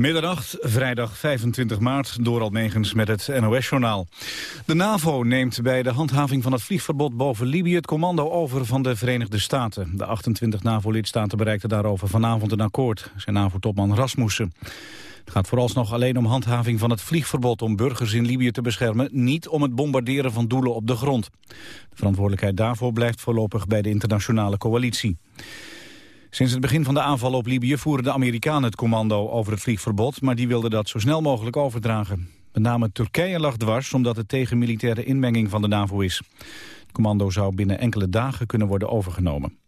Middernacht, vrijdag 25 maart, door Almegens met het NOS-journaal. De NAVO neemt bij de handhaving van het vliegverbod boven Libië... het commando over van de Verenigde Staten. De 28 NAVO-lidstaten bereikten daarover vanavond een akkoord, zei NAVO-topman Rasmussen. Het gaat vooralsnog alleen om handhaving van het vliegverbod... om burgers in Libië te beschermen, niet om het bombarderen van doelen op de grond. De verantwoordelijkheid daarvoor blijft voorlopig bij de internationale coalitie. Sinds het begin van de aanval op Libië voeren de Amerikanen het commando over het vliegverbod, maar die wilden dat zo snel mogelijk overdragen. Met name Turkije lag dwars omdat het tegen militaire inmenging van de NAVO is. Het commando zou binnen enkele dagen kunnen worden overgenomen.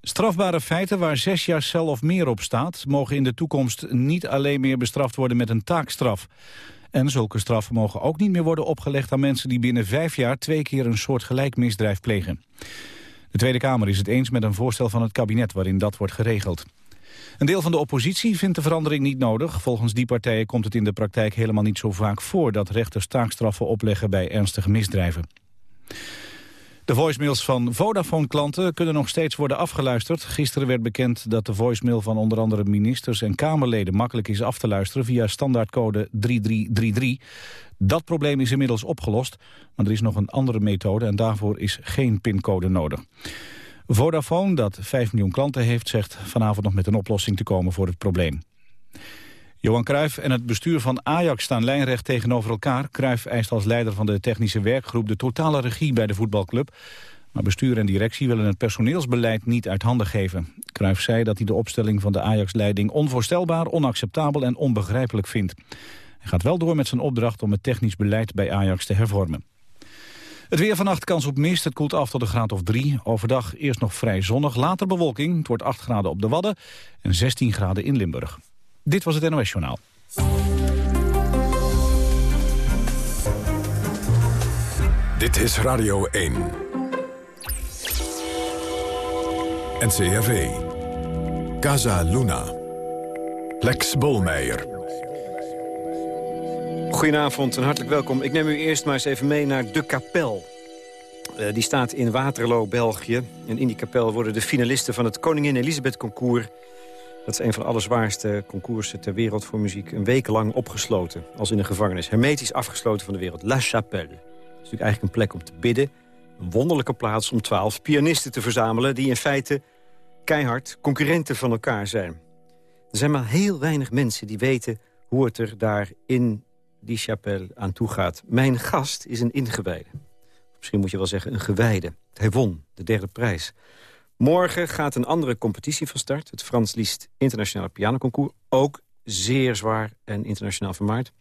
Strafbare feiten waar zes jaar cel of meer op staat... mogen in de toekomst niet alleen meer bestraft worden met een taakstraf. En zulke straffen mogen ook niet meer worden opgelegd aan mensen... die binnen vijf jaar twee keer een soort gelijk misdrijf plegen. De Tweede Kamer is het eens met een voorstel van het kabinet waarin dat wordt geregeld. Een deel van de oppositie vindt de verandering niet nodig. Volgens die partijen komt het in de praktijk helemaal niet zo vaak voor... dat rechters taakstraffen opleggen bij ernstige misdrijven. De voicemails van Vodafone-klanten kunnen nog steeds worden afgeluisterd. Gisteren werd bekend dat de voicemail van onder andere ministers en Kamerleden makkelijk is af te luisteren via standaardcode 3333. Dat probleem is inmiddels opgelost, maar er is nog een andere methode en daarvoor is geen pincode nodig. Vodafone, dat 5 miljoen klanten heeft, zegt vanavond nog met een oplossing te komen voor het probleem. Johan Cruijff en het bestuur van Ajax staan lijnrecht tegenover elkaar. Cruijff eist als leider van de technische werkgroep de totale regie bij de voetbalclub. Maar bestuur en directie willen het personeelsbeleid niet uit handen geven. Cruijff zei dat hij de opstelling van de Ajax-leiding onvoorstelbaar, onacceptabel en onbegrijpelijk vindt. Gaat wel door met zijn opdracht om het technisch beleid bij Ajax te hervormen. Het weer vannacht kans op mist. Het koelt af tot een graad of 3. Overdag eerst nog vrij zonnig, later bewolking. Het wordt 8 graden op de Wadden en 16 graden in Limburg. Dit was het NOS Journaal. Dit is Radio 1. NCRV. Casa Luna. Lex Bolmeijer. Goedenavond en hartelijk welkom. Ik neem u eerst maar eens even mee naar De Kapel. Uh, die staat in Waterloo, België. En in die kapel worden de finalisten van het Koningin Elisabeth Concours... dat is een van de allerzwaarste concoursen ter wereld voor muziek... een week lang opgesloten, als in een gevangenis. Hermetisch afgesloten van de wereld. La Chapelle. Dat is natuurlijk eigenlijk een plek om te bidden. Een wonderlijke plaats om twaalf pianisten te verzamelen... die in feite keihard concurrenten van elkaar zijn. Er zijn maar heel weinig mensen die weten hoe het er daar in die chapelle aan toe gaat. Mijn gast is een ingewijde. Misschien moet je wel zeggen een gewijde. Hij won de derde prijs. Morgen gaat een andere competitie van start. Het Frans Liszt Internationale Pianoconcours. Ook zeer zwaar en internationaal vermaard.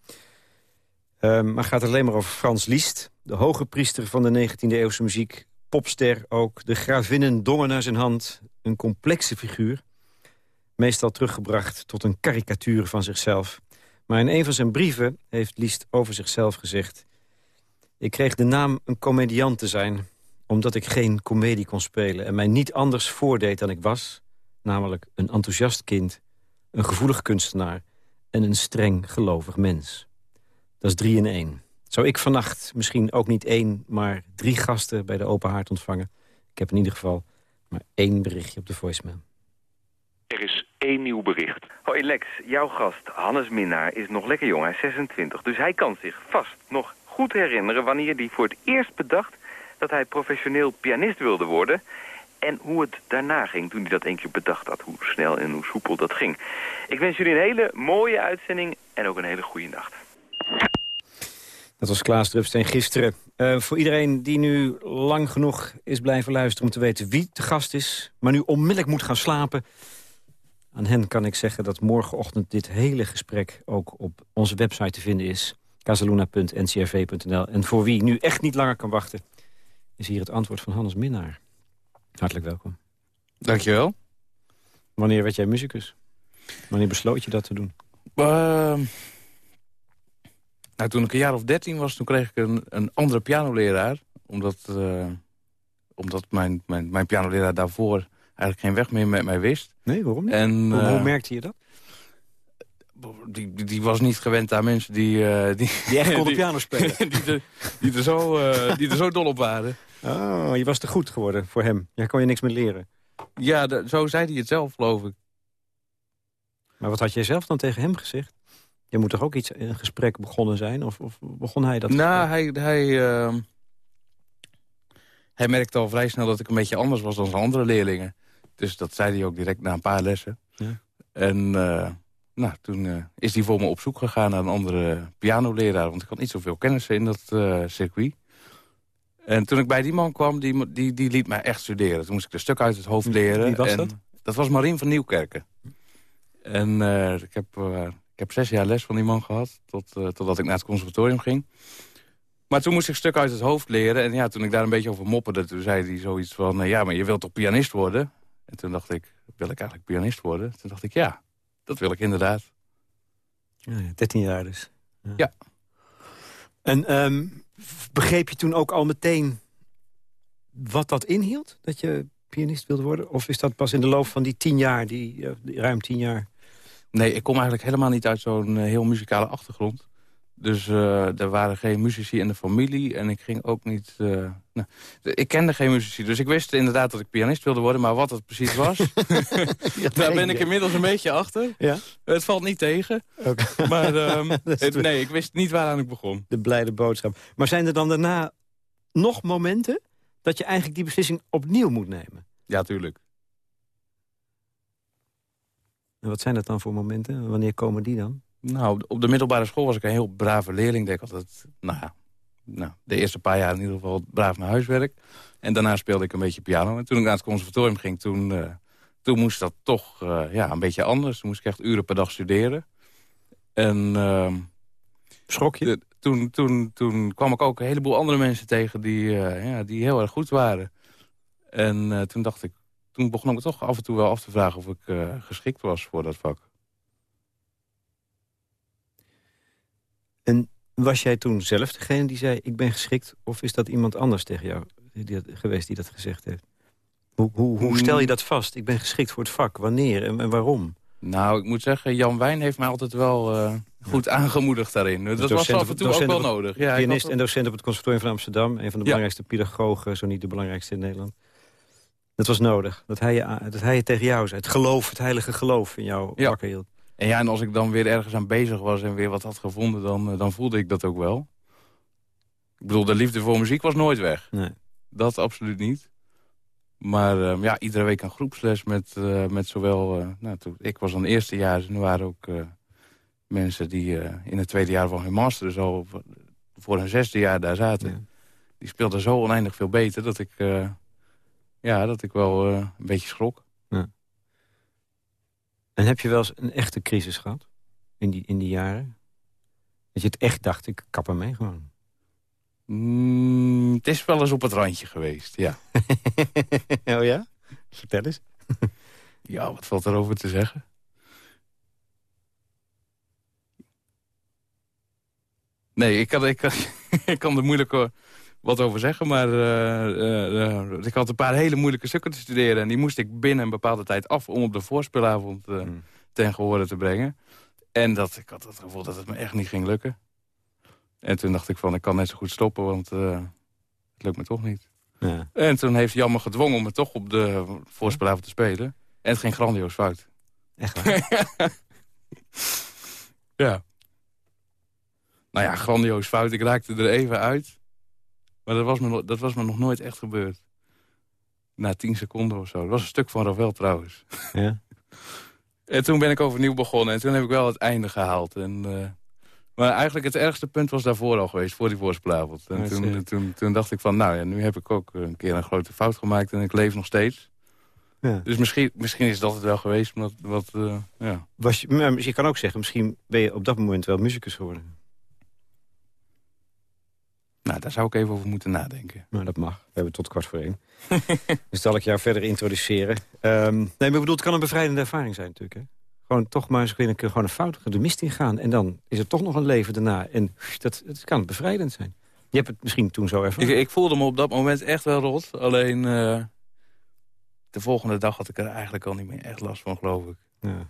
Um, maar gaat alleen maar over Frans Liszt. De hoge priester van de 19e eeuwse muziek. Popster ook. De gravinnen dongen naar zijn hand. Een complexe figuur. Meestal teruggebracht tot een karikatuur van zichzelf. Maar in een van zijn brieven heeft Liest over zichzelf gezegd... Ik kreeg de naam een comediant te zijn... omdat ik geen komedie kon spelen... en mij niet anders voordeed dan ik was... namelijk een enthousiast kind, een gevoelig kunstenaar... en een streng gelovig mens. Dat is drie in één. Zou ik vannacht misschien ook niet één, maar drie gasten... bij de Open Haard ontvangen? Ik heb in ieder geval maar één berichtje op de voicemail. Er is één nieuw bericht. Hoi Lex, jouw gast Hannes Minnaar is nog lekker jong, hij is 26. Dus hij kan zich vast nog goed herinneren wanneer hij voor het eerst bedacht... dat hij professioneel pianist wilde worden... en hoe het daarna ging toen hij dat één keer bedacht had. Hoe snel en hoe soepel dat ging. Ik wens jullie een hele mooie uitzending en ook een hele goede nacht. Dat was Klaas Drupsteen gisteren. Uh, voor iedereen die nu lang genoeg is blijven luisteren om te weten wie de gast is... maar nu onmiddellijk moet gaan slapen... Aan hen kan ik zeggen dat morgenochtend dit hele gesprek ook op onze website te vinden is. casaluna.ncrv.nl. En voor wie nu echt niet langer kan wachten, is hier het antwoord van Hannes Minnaar. Hartelijk welkom. Dankjewel. Wanneer werd jij muzikus? Wanneer besloot je dat te doen? Uh, nou, toen ik een jaar of dertien was, toen kreeg ik een, een andere pianoleraar. Omdat, uh, omdat mijn, mijn, mijn pianoleraar daarvoor eigenlijk geen weg meer met mij wist. Nee, waarom En, hoe, hoe, eh, merkte je dat? Die, die, was niet gewend aan mensen die... Uh, die, die echt konden piano spelen. die, er, die, er zo, uh, die er zo dol op waren. Oh, je was te goed geworden voor hem. Jij kon je niks meer leren. Ja, zo zei hij het zelf, geloof ik. Maar wat had jij zelf dan tegen hem gezegd? Je moet toch ook iets in een gesprek begonnen zijn? Of, of begon hij dat? Nou, hij, hij, ehm, hij merkte al vrij snel dat ik een beetje anders was dan zijn andere leerlingen. Dus dat zei hij ook direct na een paar lessen. Ja. En uh, nou, toen uh, is hij voor me op zoek gegaan naar een andere pianoleraar. Want ik had niet zoveel kennis in dat uh, circuit. En toen ik bij die man kwam, die, die, die liet mij echt studeren. Toen moest ik een stuk uit het hoofd leren. Wie was en dat? Dat was Marien van Nieuwkerken. En ik, heb, ik heb zes jaar les van die man gehad, tot, totdat ik naar het conservatorium ging. Maar toen moest ik een stuk uit het hoofd leren. En ja, toen ik daar een beetje over mopperde, toen zei hij zoiets van... ja, maar je wilt toch pianist worden? En toen dacht ik, wil ik eigenlijk pianist worden? Toen dacht ik, ja, dat wil ik inderdaad. Ja, 13 jaar dus. Ja. ja. En um, begreep je toen ook al meteen wat dat inhield? Dat je pianist wilde worden? Of is dat pas in de loop van die tien jaar, die, uh, die ruim tien jaar? Nee, ik kom eigenlijk helemaal niet uit zo'n uh, heel muzikale achtergrond. Dus uh, er waren geen muzici in de familie. En ik ging ook niet... Uh, nou, ik kende geen muzici. Dus ik wist inderdaad dat ik pianist wilde worden. Maar wat het precies was... daar ben ik inmiddels een beetje achter. Ja? Het valt niet tegen. Okay. Maar um, het, nee, ik wist niet waaraan ik begon. De blijde boodschap. Maar zijn er dan daarna nog momenten... dat je eigenlijk die beslissing opnieuw moet nemen? Ja, tuurlijk. En wat zijn dat dan voor momenten? Wanneer komen die dan? Nou, op de middelbare school was ik een heel brave leerling. Deed ik altijd, nou, nou, de eerste paar jaar in ieder geval braaf naar huiswerk. En daarna speelde ik een beetje piano. En toen ik naar het conservatorium ging, toen, uh, toen moest dat toch uh, ja, een beetje anders. Toen moest ik echt uren per dag studeren. En... Uh, Schrok je? De, toen, toen, toen kwam ik ook een heleboel andere mensen tegen die, uh, ja, die heel erg goed waren. En toen dacht ik, toen begon ik me toch af en toe wel af te vragen of ik geschikt was voor dat vak. En was jij toen zelf degene die zei, ik ben geschikt... of is dat iemand anders tegen jou die, geweest die dat gezegd heeft? Hoe, hoe, hoe stel je dat vast? Ik ben geschikt voor het vak. Wanneer en, en waarom? Nou, ik moet zeggen, Jan Wijn heeft mij altijd wel uh, goed ja. aangemoedigd daarin. Dus dat was af en toe ook wel nodig. Ja, pianist en docent op het Conservatorium van Amsterdam. Een van de ja. belangrijkste pedagogen, zo niet de belangrijkste in Nederland. Dat was nodig, dat hij, je, dat hij je tegen jou zei. Het geloof, het heilige geloof in jou wakker hield. En ja, en als ik dan weer ergens aan bezig was en weer wat had gevonden, dan, dan voelde ik dat ook wel. Ik bedoel, de liefde voor muziek was nooit weg. Nee. Dat absoluut niet. Maar uh, ja, iedere week een groepsles met, uh, met zowel... Uh, nou, toen, ik was dan eerste jaar en er waren ook mensen die in het tweede jaar van hun master... dus al voor hun zesde jaar daar zaten. Ja. Die speelden zo oneindig veel beter dat ik, ja, dat ik wel een beetje schrok. En heb je wel eens een echte crisis gehad? In die, in die jaren? Dat je het echt dacht, ik kap ermee gewoon. Mm, het is wel eens op het randje geweest, ja. oh ja? Vertel eens. ja, wat valt erover te zeggen? Nee, ik kan, ik kan, ik kan er moeilijk wat over zeggen. Maar uh, uh, ik had een paar hele moeilijke stukken te studeren. En die moest ik binnen een bepaalde tijd af om op de voorspeelavond mm. ten gehore te brengen. En dat, ik had het gevoel dat het me echt niet ging lukken. En toen dacht ik van, ik kan net zo goed stoppen, want het lukt me toch niet. Ja. En toen heeft Jan me gedwongen om me toch op de voorspeelavond te spelen. En het ging grandioos fout. Echt waar? ja. Nou ja, grandioos fout. Ik raakte er even uit. Maar dat was, me, dat was me nog nooit echt gebeurd. Na tien seconden of zo. Dat was een stuk van Ravel trouwens. Ja. en toen ben ik overnieuw begonnen. En toen heb ik wel het einde gehaald. En, uh, maar eigenlijk het ergste punt was daarvoor al geweest. Voor die voorsplavond. En toen, toen, toen, toen, dacht ik van... Nou ja, nu heb ik ook een keer een grote fout gemaakt. En ik leef nog steeds. Ja. Dus misschien, misschien is dat het wel geweest. Omdat, wat, uh, ja. Was je, maar je kan ook zeggen, misschien ben je op dat moment wel muzikus geworden. Nou, daar zou ik even over moeten nadenken. Nou, dat mag. We hebben tot kwart voor één. dus zal ik jou verder introduceren. Um, nee, maar ik bedoel, het kan een bevrijdende ervaring zijn natuurlijk. Hè? Gewoon toch maar eens een keer gewoon een fout, de mist ingaan. En dan is er toch nog een leven daarna. En dat, dat kan bevrijdend zijn. Je hebt het misschien toen zo ervaren. Ik, ik voelde me op dat moment echt wel rot. Alleen uh, de volgende dag had ik er eigenlijk al niet meer echt last van, geloof ik. Ja.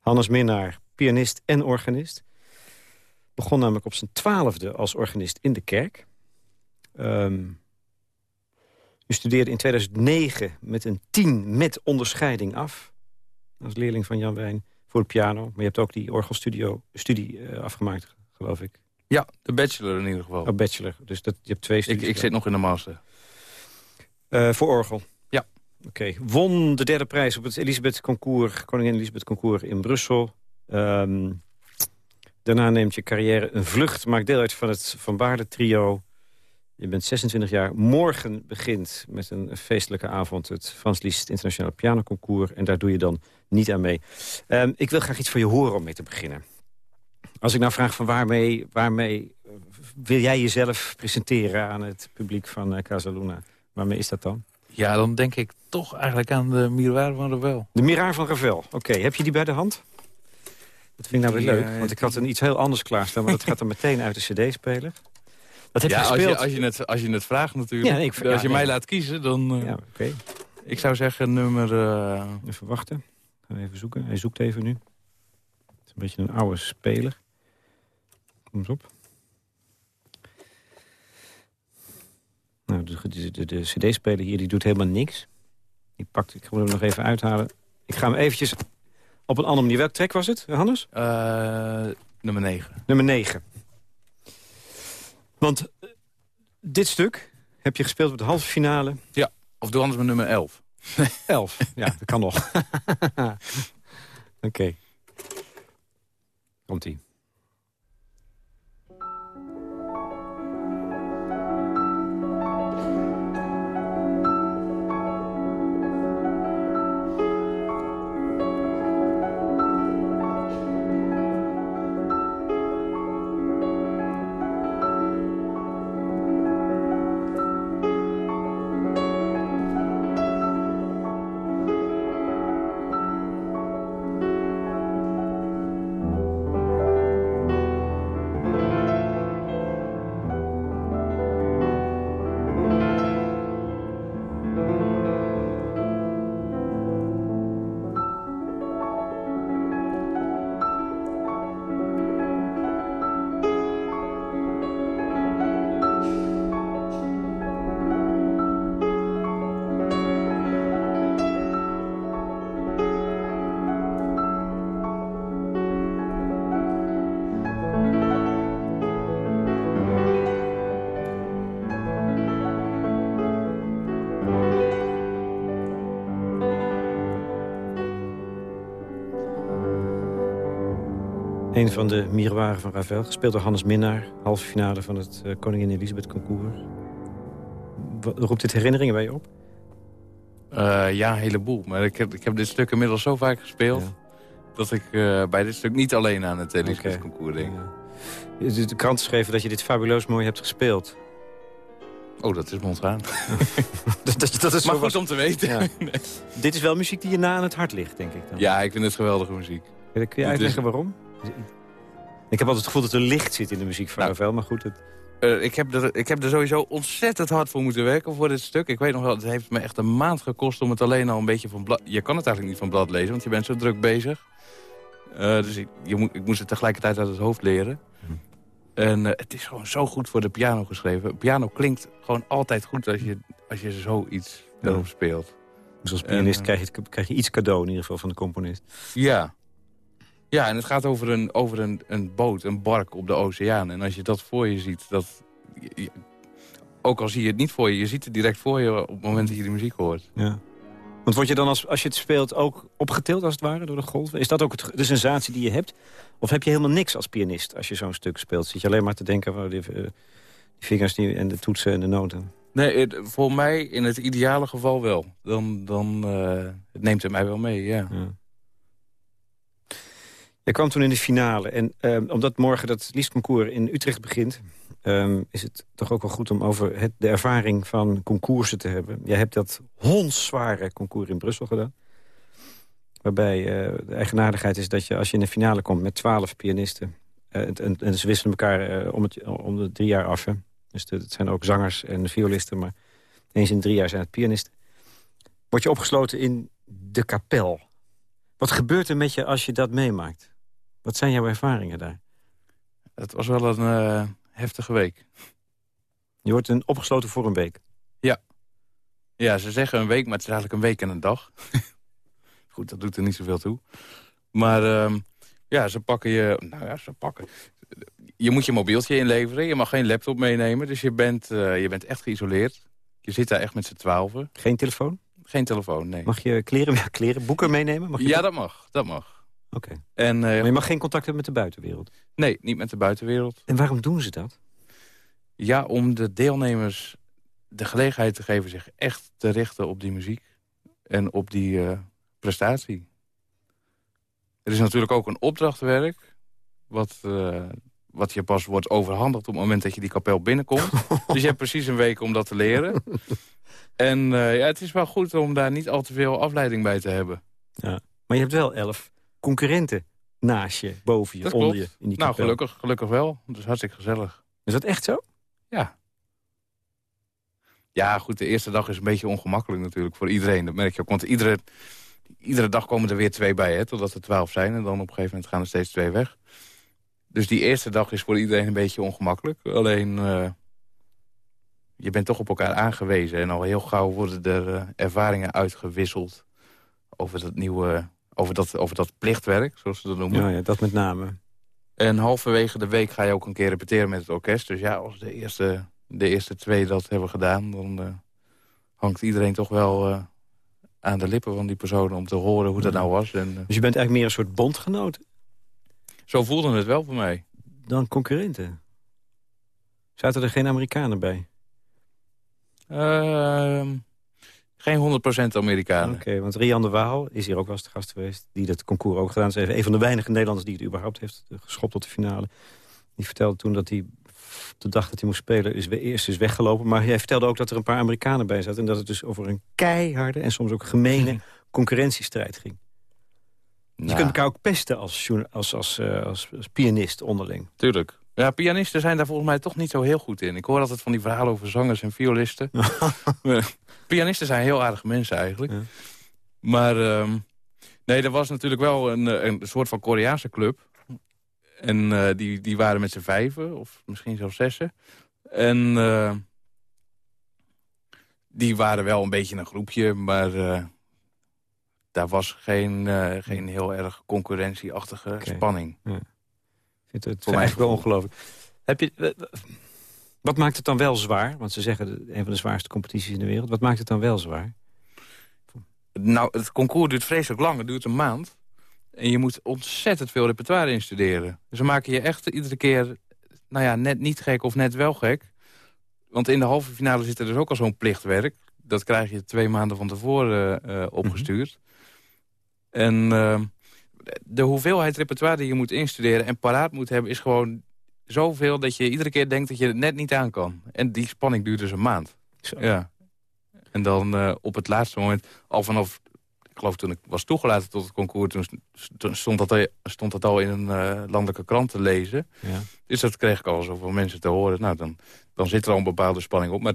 Hannes Minnaar, pianist en organist. Begon namelijk op zijn twaalfde als organist in de kerk. Um, u studeerde in 2009 met een 10 met onderscheiding af. Als leerling van Jan Wijn. voor de piano. Maar je hebt ook die orgelstudio studie uh, afgemaakt, geloof ik. Ja, de bachelor in ieder geval. Oh, bachelor. Dus dat, je hebt twee studies. Ik, ik zit nog in de master. Uh, voor orgel? Ja. Oké. Won de derde prijs op het Elisabeth Concours, Koningin Elisabeth Concours in Brussel. Um, daarna neemt je carrière een vlucht. Maakt deel uit van het Van Baarle trio. Je bent 26 jaar. Morgen begint met een feestelijke avond... het Frans Liszt Internationale Pianoconcours. En daar doe je dan niet aan mee. Um, ik wil graag iets van je horen om mee te beginnen. Als ik nou vraag van waarmee, waarmee wil jij jezelf presenteren... aan het publiek van uh, Casaluna? Waarmee is dat dan? Ja, dan denk ik toch eigenlijk aan de Miroir van Ravel. De Miroir van Ravel. Oké, heb je die bij de hand? Dat vind ik nou weer leuk, want ik had een iets heel anders klaarstaan... maar dat gaat er meteen uit de cd-speler. Dat heb ja, je gespeeld. Als je, als, je het, als je het vraagt natuurlijk. Ja, ik, als je mij laat kiezen, dan... Uh, ja, oké. Ik zou zeggen nummer... Uh... Even wachten. Gaan even zoeken. Hij zoekt even nu. Het is een beetje een oude speler. Kom eens op. Nou, de, de, de, de cd-speler hier die doet helemaal niks. Die pakt, ik ga hem nog even uithalen. Ik ga hem eventjes op een andere manier. Welk track was het, Hannes? Uh, nummer 9. Nummer 9. Want uh, dit stuk heb je gespeeld op de halve finale. Ja, of doe anders met nummer 11. 11, ja, dat kan nog. Oké. Okay. Komt-ie. Van de miroiren van Ravel, gespeeld door Hannes Minnaar. Halve finale van het uh, Koningin Elisabeth Concours. Roept dit herinneringen bij je op? Uh, ja, een heleboel. Maar ik heb, ik heb dit stuk inmiddels zo vaak gespeeld... dat ik uh, bij dit stuk niet alleen aan het Elisabeth. Concours denk. Ja. De krant schreven dat je dit fabuleus mooi hebt gespeeld. Oh, dat is me ontgaan. dat, dat, dat is maar goed om te weten. Ja. nee. Dit is wel muziek die je na aan het hart ligt, denk ik dan. Ja, ik vind het geweldige muziek. kun je uitleggen waarom? Ik heb altijd het gevoel dat er licht zit in de muziek van nou, Ravel, maar goed. Het... Uh, ik, heb er, ik heb er sowieso ontzettend hard voor moeten werken voor dit stuk. Ik weet nog wel, het heeft me echt een maand gekost om het alleen al een beetje van blad... Je kan het eigenlijk niet van blad lezen, want je bent zo druk bezig. Uh, dus ik, je moet, ik moest het tegelijkertijd uit het hoofd leren. Hm. En uh, het is gewoon zo goed voor de piano geschreven. Piano klinkt gewoon altijd goed als je, als je zoiets erop speelt. Dus als pianist krijg, je, krijg je iets cadeau in ieder geval van de componist. Ja, ja, en het gaat over een, over een, een boot, een bark op de oceaan. En als je dat voor je ziet, dat, ook al zie je het niet voor je... je ziet het direct voor je op het moment dat je de muziek hoort. Ja. Want word je dan, als, als je het speelt, ook opgetild als het ware door de golven? Is dat ook het, de sensatie die je hebt? Of heb je helemaal niks als pianist als je zo'n stuk speelt? Zit je alleen maar te denken van die, eh, die vingers die, en de toetsen en de noten? Nee, het, voor mij in het ideale geval wel. Dan, dan uh, het neemt het mij wel mee, ja. ja. Je kwam toen in de finale. En um, omdat morgen dat liefstconcours in Utrecht begint... Um, is het toch ook wel goed om over het, de ervaring van concoursen te hebben. Jij hebt dat hondzware concours in Brussel gedaan. Waarbij uh, de eigenaardigheid is dat je als je in de finale komt met twaalf pianisten... Uh, en, ze wisselen elkaar uh, om, het, om de drie jaar af. Hè. Dus het zijn ook zangers en violisten, maar eens in drie jaar zijn het pianisten. Word je opgesloten in de kapel. Wat gebeurt er met je als je dat meemaakt? Wat zijn jouw ervaringen daar? Het was wel een uh, heftige week. Je wordt een opgesloten voor een week? Ja. Ja, ze zeggen een week, maar het is eigenlijk een week en een dag. Goed, dat doet er niet zoveel toe. Maar ehm, ja, ze pakken je... Nou ja, ze pakken... Je moet je mobieltje inleveren. Je mag geen laptop meenemen. Dus je bent, eh, je bent echt geïsoleerd. Je zit daar echt met z'n twaalfen. Geen telefoon? Geen telefoon, nee. Mag je kleren, kleren boeken meenemen? Mag je ja, dat mag. Dat mag. Oké. En Maar je mag geen contact hebben met de buitenwereld? Nee, niet met de buitenwereld. En waarom doen ze dat? Ja, om de deelnemers de gelegenheid te geven zich echt te richten op die muziek. En op die eh, prestatie. Er is natuurlijk ook een opdrachtwerk. Wat, eh, wat je pas wordt overhandigd op het moment dat je die kapel binnenkomt. dus je hebt precies een week om dat te leren. En eh, ja, het is wel goed om daar niet al te veel afleiding bij te hebben. Ja. Maar je hebt wel elf concurrenten naast je, boven je, Dat onder klopt. je. In die Nou, kapel. gelukkig, gelukkig wel. Dat is hartstikke gezellig. Is dat echt zo? Ja. Ja, goed, de eerste dag is een beetje ongemakkelijk natuurlijk voor iedereen. Dat merk je ook, want iedere, iedere dag komen er weer twee bij, hè, totdat er twaalf zijn. En dan op een gegeven moment gaan er steeds twee weg. Dus die eerste dag is voor iedereen een beetje ongemakkelijk. Alleen, eh, je bent toch op elkaar aangewezen. En al heel gauw worden er eh, ervaringen uitgewisseld over dat nieuwe... Over dat, over dat plichtwerk, zoals ze dat noemen. Ja, ja, dat met name. En halverwege de week ga je ook een keer repeteren met het orkest. Dus ja, als de eerste, de eerste twee dat hebben gedaan... dan eh, hangt iedereen toch wel eh, aan de lippen van die personen... om te horen hoe dat nou was. En, eh, Dus je bent eigenlijk meer een soort bondgenoot zo voelde het wel voor mij. dan concurrenten. Zaten er geen Amerikanen bij? Ehm, geen 100% Amerikanen. Oké, want Rian de Waal is hier ook wel eens te gast geweest. Die dat concours ook gedaan heeft. Een van de weinige Nederlanders die het überhaupt heeft geschopt tot de finale. Die vertelde toen dat hij de dag dat hij moest spelen is we eerst is weggelopen. Maar hij vertelde ook dat er een paar Amerikanen bij zaten. En dat het dus over een keiharde en soms ook gemene concurrentiestrijd ging. Dus je Nou, kunt elkaar ook pesten als, als, eh, als, als pianist onderling. Tuurlijk. Ja, pianisten zijn daar volgens mij toch niet zo heel goed in. Ik hoor altijd van die verhalen over zangers en violisten. Maar pianisten zijn heel aardige mensen eigenlijk. Ja. Maar ehm, nee, er was natuurlijk wel een, eh, een soort van Koreaanse club. En eh, die, die waren met z'n vijven, of misschien zelfs zessen. En eh, die waren wel een beetje een groepje, maar eh, daar was geen, eh, geen heel erg concurrentieachtige spanning. Vind het Voor eigenlijk wel ongelooflijk. Heb je, eh, wat maakt het dan wel zwaar? Want ze zeggen een van de zwaarste competities in de wereld. Wat maakt het dan wel zwaar? Nou, het concours duurt vreselijk lang. Het duurt een maand. En je moet ontzettend veel repertoire instuderen. Dus ze maken je echt iedere keer, nou ja, net niet gek of net wel gek. Want in de halve finale zit er dus ook al zo'n plichtwerk. Dat krijg je twee maanden van tevoren eh, opgestuurd. En eh, de hoeveelheid repertoire die je moet instuderen en paraat moet hebben... is gewoon zoveel dat je iedere keer denkt dat je het net niet aan kan. En die spanning duurt dus een maand. Zo. Ja. En dan eh, op het laatste moment, al vanaf... Ik geloof toen ik was toegelaten tot het concours... toen st- stond dat, al- stond dat al in een eh, landelijke krant te lezen. Ja. Dus dat kreeg ik al zoveel mensen te horen. Nou, dan, dan zit er al een bepaalde spanning op. Maar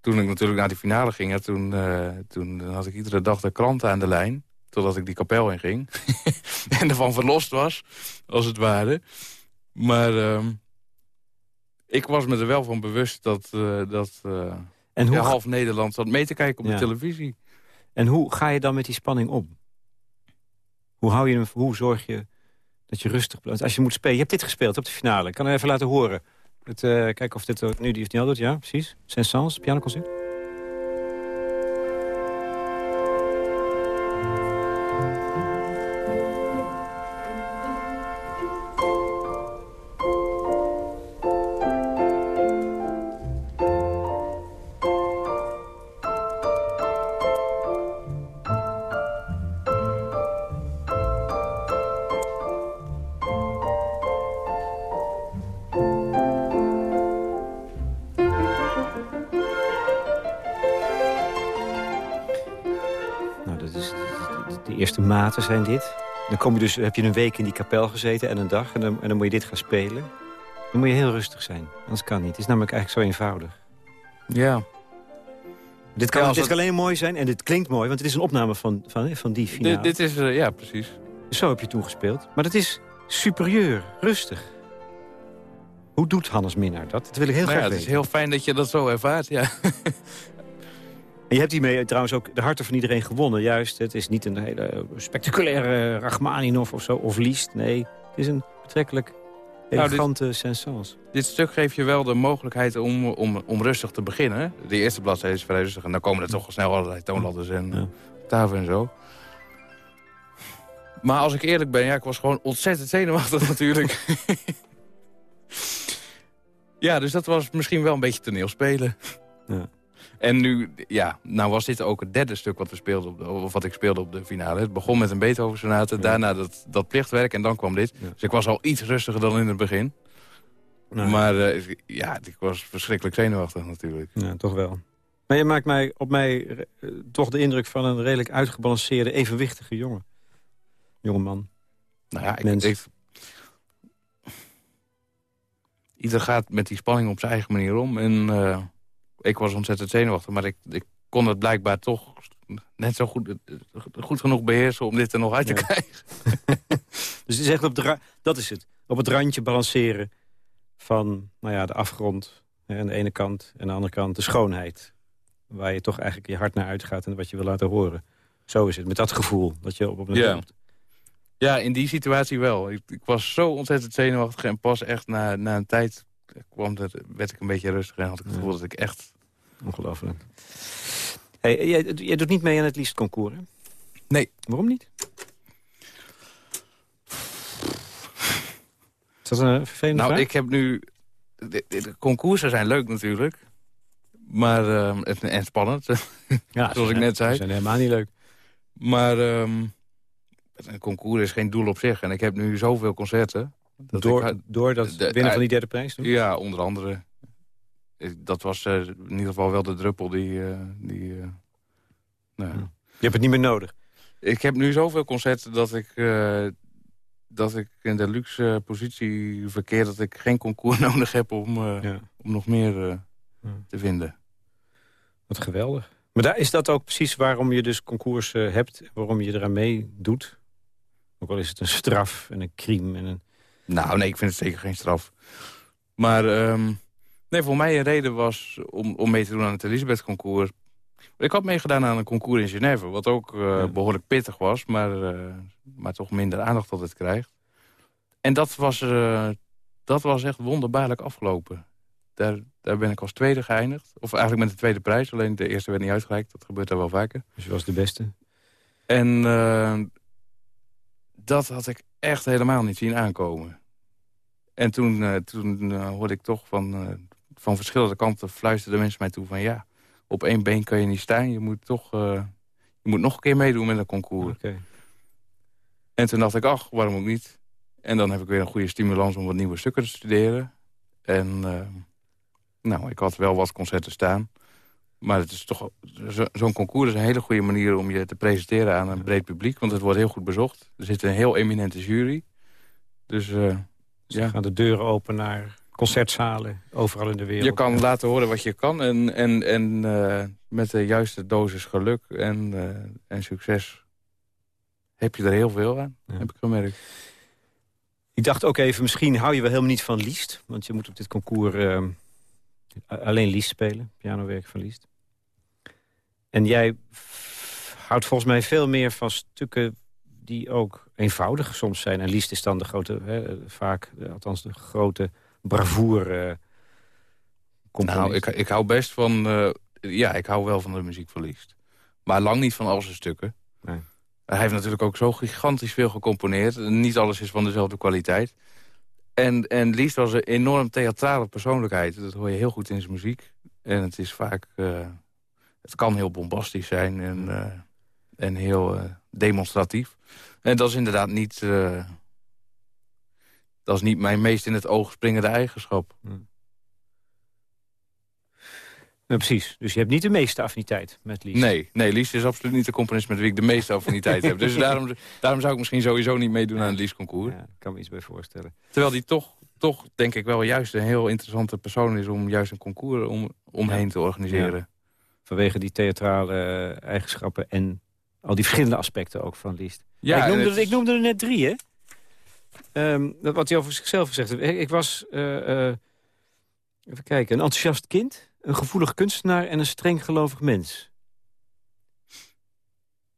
toen ik natuurlijk naar die finale ging... ja, toen, eh, toen had ik iedere dag de krant aan de lijn. Totdat ik die kapel in ging. en ervan verlost was, als het ware. Maar ehm, ik was me er wel van bewust dat... eh, dat eh, En, hoe, half Nederland zat mee te kijken op Ja. de televisie. en hoe ga je dan met die spanning om? Hoe, hou je hem, hoe zorg je dat je rustig blijft? Als je moet spelen, je hebt dit gespeeld op de finale. Ik kan het even laten horen. Het, eh, kijken of dit nu die het niet al doet. Ja, precies. Saint-Saëns, pianoconcert. Zijn dit. Dan kom je dus, heb je een week in die kapel gezeten en een dag. En dan, en dan moet je dit gaan spelen. Dan moet je heel rustig zijn. Anders kan niet. Het is namelijk eigenlijk zo eenvoudig. Ja. Dit kan, Ja, het- alleen mooi zijn en dit klinkt mooi. Want het is een opname van, van, van die finale. Dit, dit is, eh, ja, precies. Zo heb je toen gespeeld. Maar dat is superieur, rustig. Hoe doet Hannes Minnaar dat? Dat wil ik heel Nou ja, graag het is heel fijn dat je dat zo ervaart, ja. En je hebt hiermee trouwens ook de harten van iedereen gewonnen. Juist, het is niet een hele spectaculaire Rachmaninov of zo, of Liest. Nee, het is een betrekkelijk elegante nou, dit, Dit stuk geeft je wel de mogelijkheid om, om, om rustig te beginnen. De eerste bladzijde is vrij rustig. En dan komen er toch al snel allerlei toonladders en ja. taven en zo. Maar als ik eerlijk ben, ja, ik was gewoon ontzettend zenuwachtig natuurlijk. ja, dus dat was misschien wel een beetje toneelspelen. Ja. En nu, ja, nou was dit ook het derde stuk wat we speelden, op de, of wat ik speelde op de finale. Het begon met een Beethoven-sonate, daarna dat, dat plichtwerk en dan kwam dit. Dus ik was al iets rustiger dan in het begin. Maar uh, ja, ik was verschrikkelijk zenuwachtig natuurlijk. Ja, toch wel. Maar je maakt mij, op mij uh, toch de indruk van een redelijk uitgebalanceerde, evenwichtige jongen. Jongeman. Nou ja, ik, ik, Ieder gaat met die spanning op zijn eigen manier om. En uh, ik was ontzettend zenuwachtig, maar ik, ik kon het blijkbaar toch net zo goed, goed genoeg beheersen om dit er nog uit te krijgen. dus je zegt, op de dat is het. Op het randje balanceren van nou ja, de afgrond hè, aan de ene kant... en aan de andere kant de schoonheid. Waar je toch eigenlijk je hart naar uitgaat en wat je wil laten horen. Zo is het, met dat gevoel dat je op, een ja. Ja, in die situatie wel. Ik, ik, was zo ontzettend zenuwachtig en pas echt na, na een tijd kwam er, werd ik een beetje rustiger en had ik het gevoel dat ik echt... Ongelooflijk. Hey, jij, jij doet niet mee aan het liefst concours, hè? Nee. Waarom niet? Is dat een vervelende Nou, vraag? ik heb nu... De, de, concoursen zijn leuk natuurlijk. Maar, uh, en spannend, ja, zoals ik net zei. Ze zijn helemaal niet leuk. Maar um, een concours is geen doel op zich. En ik heb nu zoveel concerten. Dat door, ik, door dat winnen van die derde prijs? Toen? Ja, onder andere. Dat was uh, in ieder geval wel de druppel die... Uh, die uh, nou, Je hebt het niet meer nodig? Ik heb nu zoveel concerten dat ik, dat ik in de luxe positie verkeer... dat ik geen concours nodig heb om, ja. om nog meer ja. te vinden. Wat geweldig. Maar daar is dat ook precies waarom je dus concours hebt... waarom je eraan meedoet? Ook al is het een straf en een crime en een... Nou, nee, ik vind het zeker geen straf. Maar um, nee, voor mij een reden was om, om mee te doen aan het Elisabeth-concours. Ik had meegedaan aan een concours in Genève, wat ook uh, ja. behoorlijk pittig was... Maar, uh, maar toch minder aandacht altijd krijgt. En dat was, uh, dat was echt wonderbaarlijk afgelopen. Daar, daar ben ik als tweede geëindigd. Of eigenlijk met de tweede prijs, alleen de eerste werd niet uitgereikt. Dat gebeurt daar wel vaker. Dus je was de beste? En dat had ik echt helemaal niet zien aankomen. En toen, uh, toen uh, hoorde ik toch van, uh, van verschillende kanten fluisterden mensen mij toe van ja, op één been kan je niet staan. Je moet toch je moet nog een keer meedoen met een concours. Okay. En toen dacht ik, ach, waarom ook niet? En dan heb ik weer een goede stimulans om wat nieuwe stukken te studeren. En nou, ik had wel wat concerten staan. Maar het is toch zo'n zo concours is een hele goede manier om je te presenteren aan een breed publiek. Want het wordt heel goed bezocht. Er zit een heel eminente jury. Dus, uh, dus ja. gaan de deuren open naar concertzalen overal in de wereld. Je kan ja. laten horen wat je kan. En, en, en uh, met de juiste dosis geluk en, uh, en succes heb je er heel veel aan, ja. heb ik gemerkt. Ik dacht ook even, misschien hou je wel helemaal niet van Liest. Want je moet op dit concours alleen Liest spelen, pianowerk van Liest. En jij houdt volgens mij veel meer van stukken die ook eenvoudig soms zijn. En Liest is dan de grote, hè, vaak, althans de grote bravoure uh, Nou, ik, ik hou best van, uh, ja, ik hou wel van de muziek van Liest. Maar lang niet van al zijn stukken. Nee. Hij heeft natuurlijk ook zo gigantisch veel gecomponeerd. Niet alles is van dezelfde kwaliteit. En, en Liest was een enorm theatrale persoonlijkheid. Dat hoor je heel goed in zijn muziek. En het is vaak... Uh, het kan heel bombastisch zijn en, uh, en heel demonstratief. En dat is inderdaad niet... dat is niet mijn meest in het oog springende eigenschap. Hmm. Ja, precies. Dus je hebt niet de meeste affiniteit met Lies. Nee, nee Lies is absoluut niet de componist met wie ik de meeste affiniteit heb. Dus daarom, daarom zou ik misschien sowieso niet meedoen aan het Lies-concours. Ja, ik kan me iets bij voorstellen. Terwijl die toch, toch, denk ik wel juist een heel interessante persoon is... om juist een concours om, omheen ja. te organiseren. Ja. Vanwege die theatrale eigenschappen en al die verschillende aspecten ook van Lies. Ja, ik, noemde, ik noemde er net drie, hè? Um, wat hij over zichzelf gezegd heeft. Ik was, uh, uh, even kijken, een enthousiast kind een gevoelig kunstenaar en een streng gelovig mens.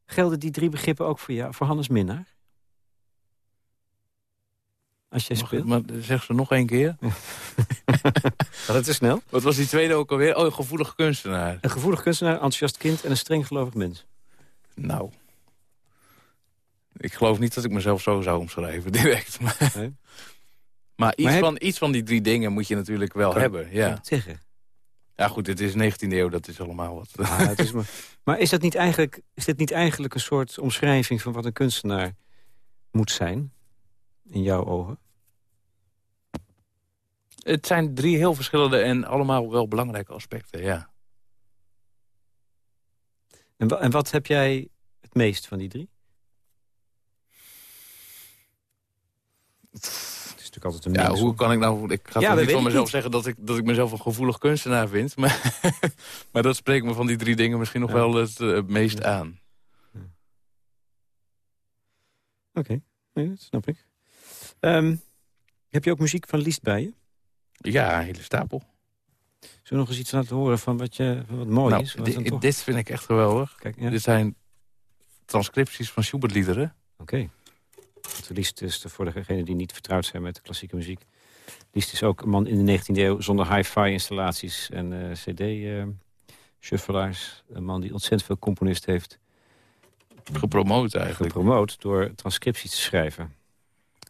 Gelden die drie begrippen ook voor jou, voor Hannes Minnaar? Als jij speelt? Maar zeg ze nog één keer. Gaat het te snel? Wat was die tweede ook alweer? Oh, een gevoelig kunstenaar. Een gevoelig kunstenaar, enthousiast kind en een streng gelovig mens. Nou, ik geloof niet dat ik mezelf zo zou omschrijven, direct. Maar, Nee. maar, iets, Maar heb- van, iets van die drie dingen moet je natuurlijk wel hebben. Ja. het zeggen? ja, goed, dit is 19e eeuw, dat is allemaal wat. Ah, het is maar, maar is, dat niet eigenlijk, is dit niet eigenlijk een soort omschrijving... van wat een kunstenaar moet zijn? In jouw ogen? Het zijn drie heel verschillende en allemaal wel belangrijke aspecten, ja. En, en wat heb jij het meest van die drie? Het is natuurlijk altijd een Ja, hoe kan ik nou... Ik ga Ja, niet van mezelf niet. zeggen dat ik, dat ik mezelf een gevoelig kunstenaar vind. Maar, maar dat spreekt me van die drie dingen misschien nog Ja. wel het eh, meest aan. Oké, nee, dat snap ik. Ehm, heb je ook muziek van Liest bij je? Ja, een hele stapel. Zullen we nog eens iets laten horen van wat, je, van wat mooi Nou, is? Wat toch- dit vind ik echt geweldig. Kijk, ja. Dit zijn transcripties van Schubert-liederen. Oké. Want Liest is, voor degenen die niet vertrouwd zijn met de klassieke muziek... Liest is ook een man in de 19e eeuw zonder hi-fi installaties en eh cd-shuffelaars. een man die ontzettend veel componist heeft Gepromoot eigenlijk. gepromoot... door transcripties te schrijven.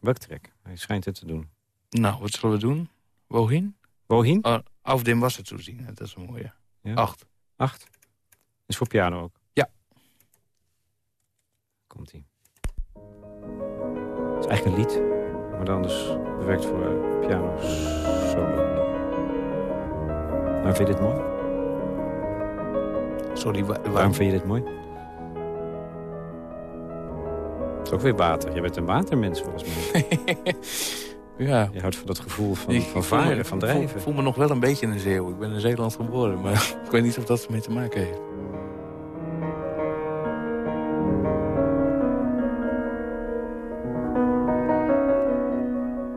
Welk track? Hij schijnt het te doen. Nou, wat zullen we doen? Wohin? Wohin? Oh, Auf dem Wasser zu zien. Dat is een mooie. Ja. Acht. Acht. Is voor piano ook? Ja. Komt-ie. Het is eigenlijk een lied, maar dan dus bewerkt voor eh, piano solo. Waarom vind je dit mooi? Sorry, wa- Waarom waarom? vind je dit mooi? Het is ook weer water. Je bent een watermens volgens mij. ja. Je houdt van dat gevoel van, Ik van me- varen, van drijven. voel me nog wel een beetje een zeeuw. Ik ben in Zeeland geboren, maar ik weet niet of dat ermee te maken heeft.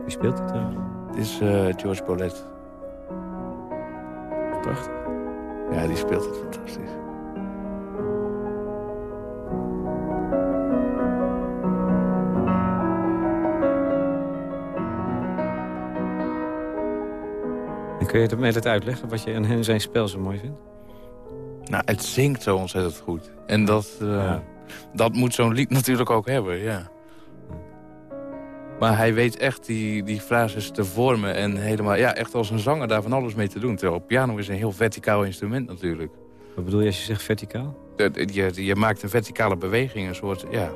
Wie speelt het trouwens? Het is eh, George Bolet. Prachtig. Ja, die speelt het fantastisch. Kun je met het uitleggen wat je aan hen zijn spel zo mooi vindt? Nou, het zingt zo ontzettend goed. En dat, eh, Ja. dat moet zo'n lied natuurlijk ook hebben, ja. Maar hij weet echt die, die frases te vormen en helemaal... Ja, echt als een zanger daar van alles mee te doen. Terwijl piano is een heel verticaal instrument natuurlijk. Wat bedoel je als je zegt verticaal? Je, je maakt een verticale beweging, een soort, ja...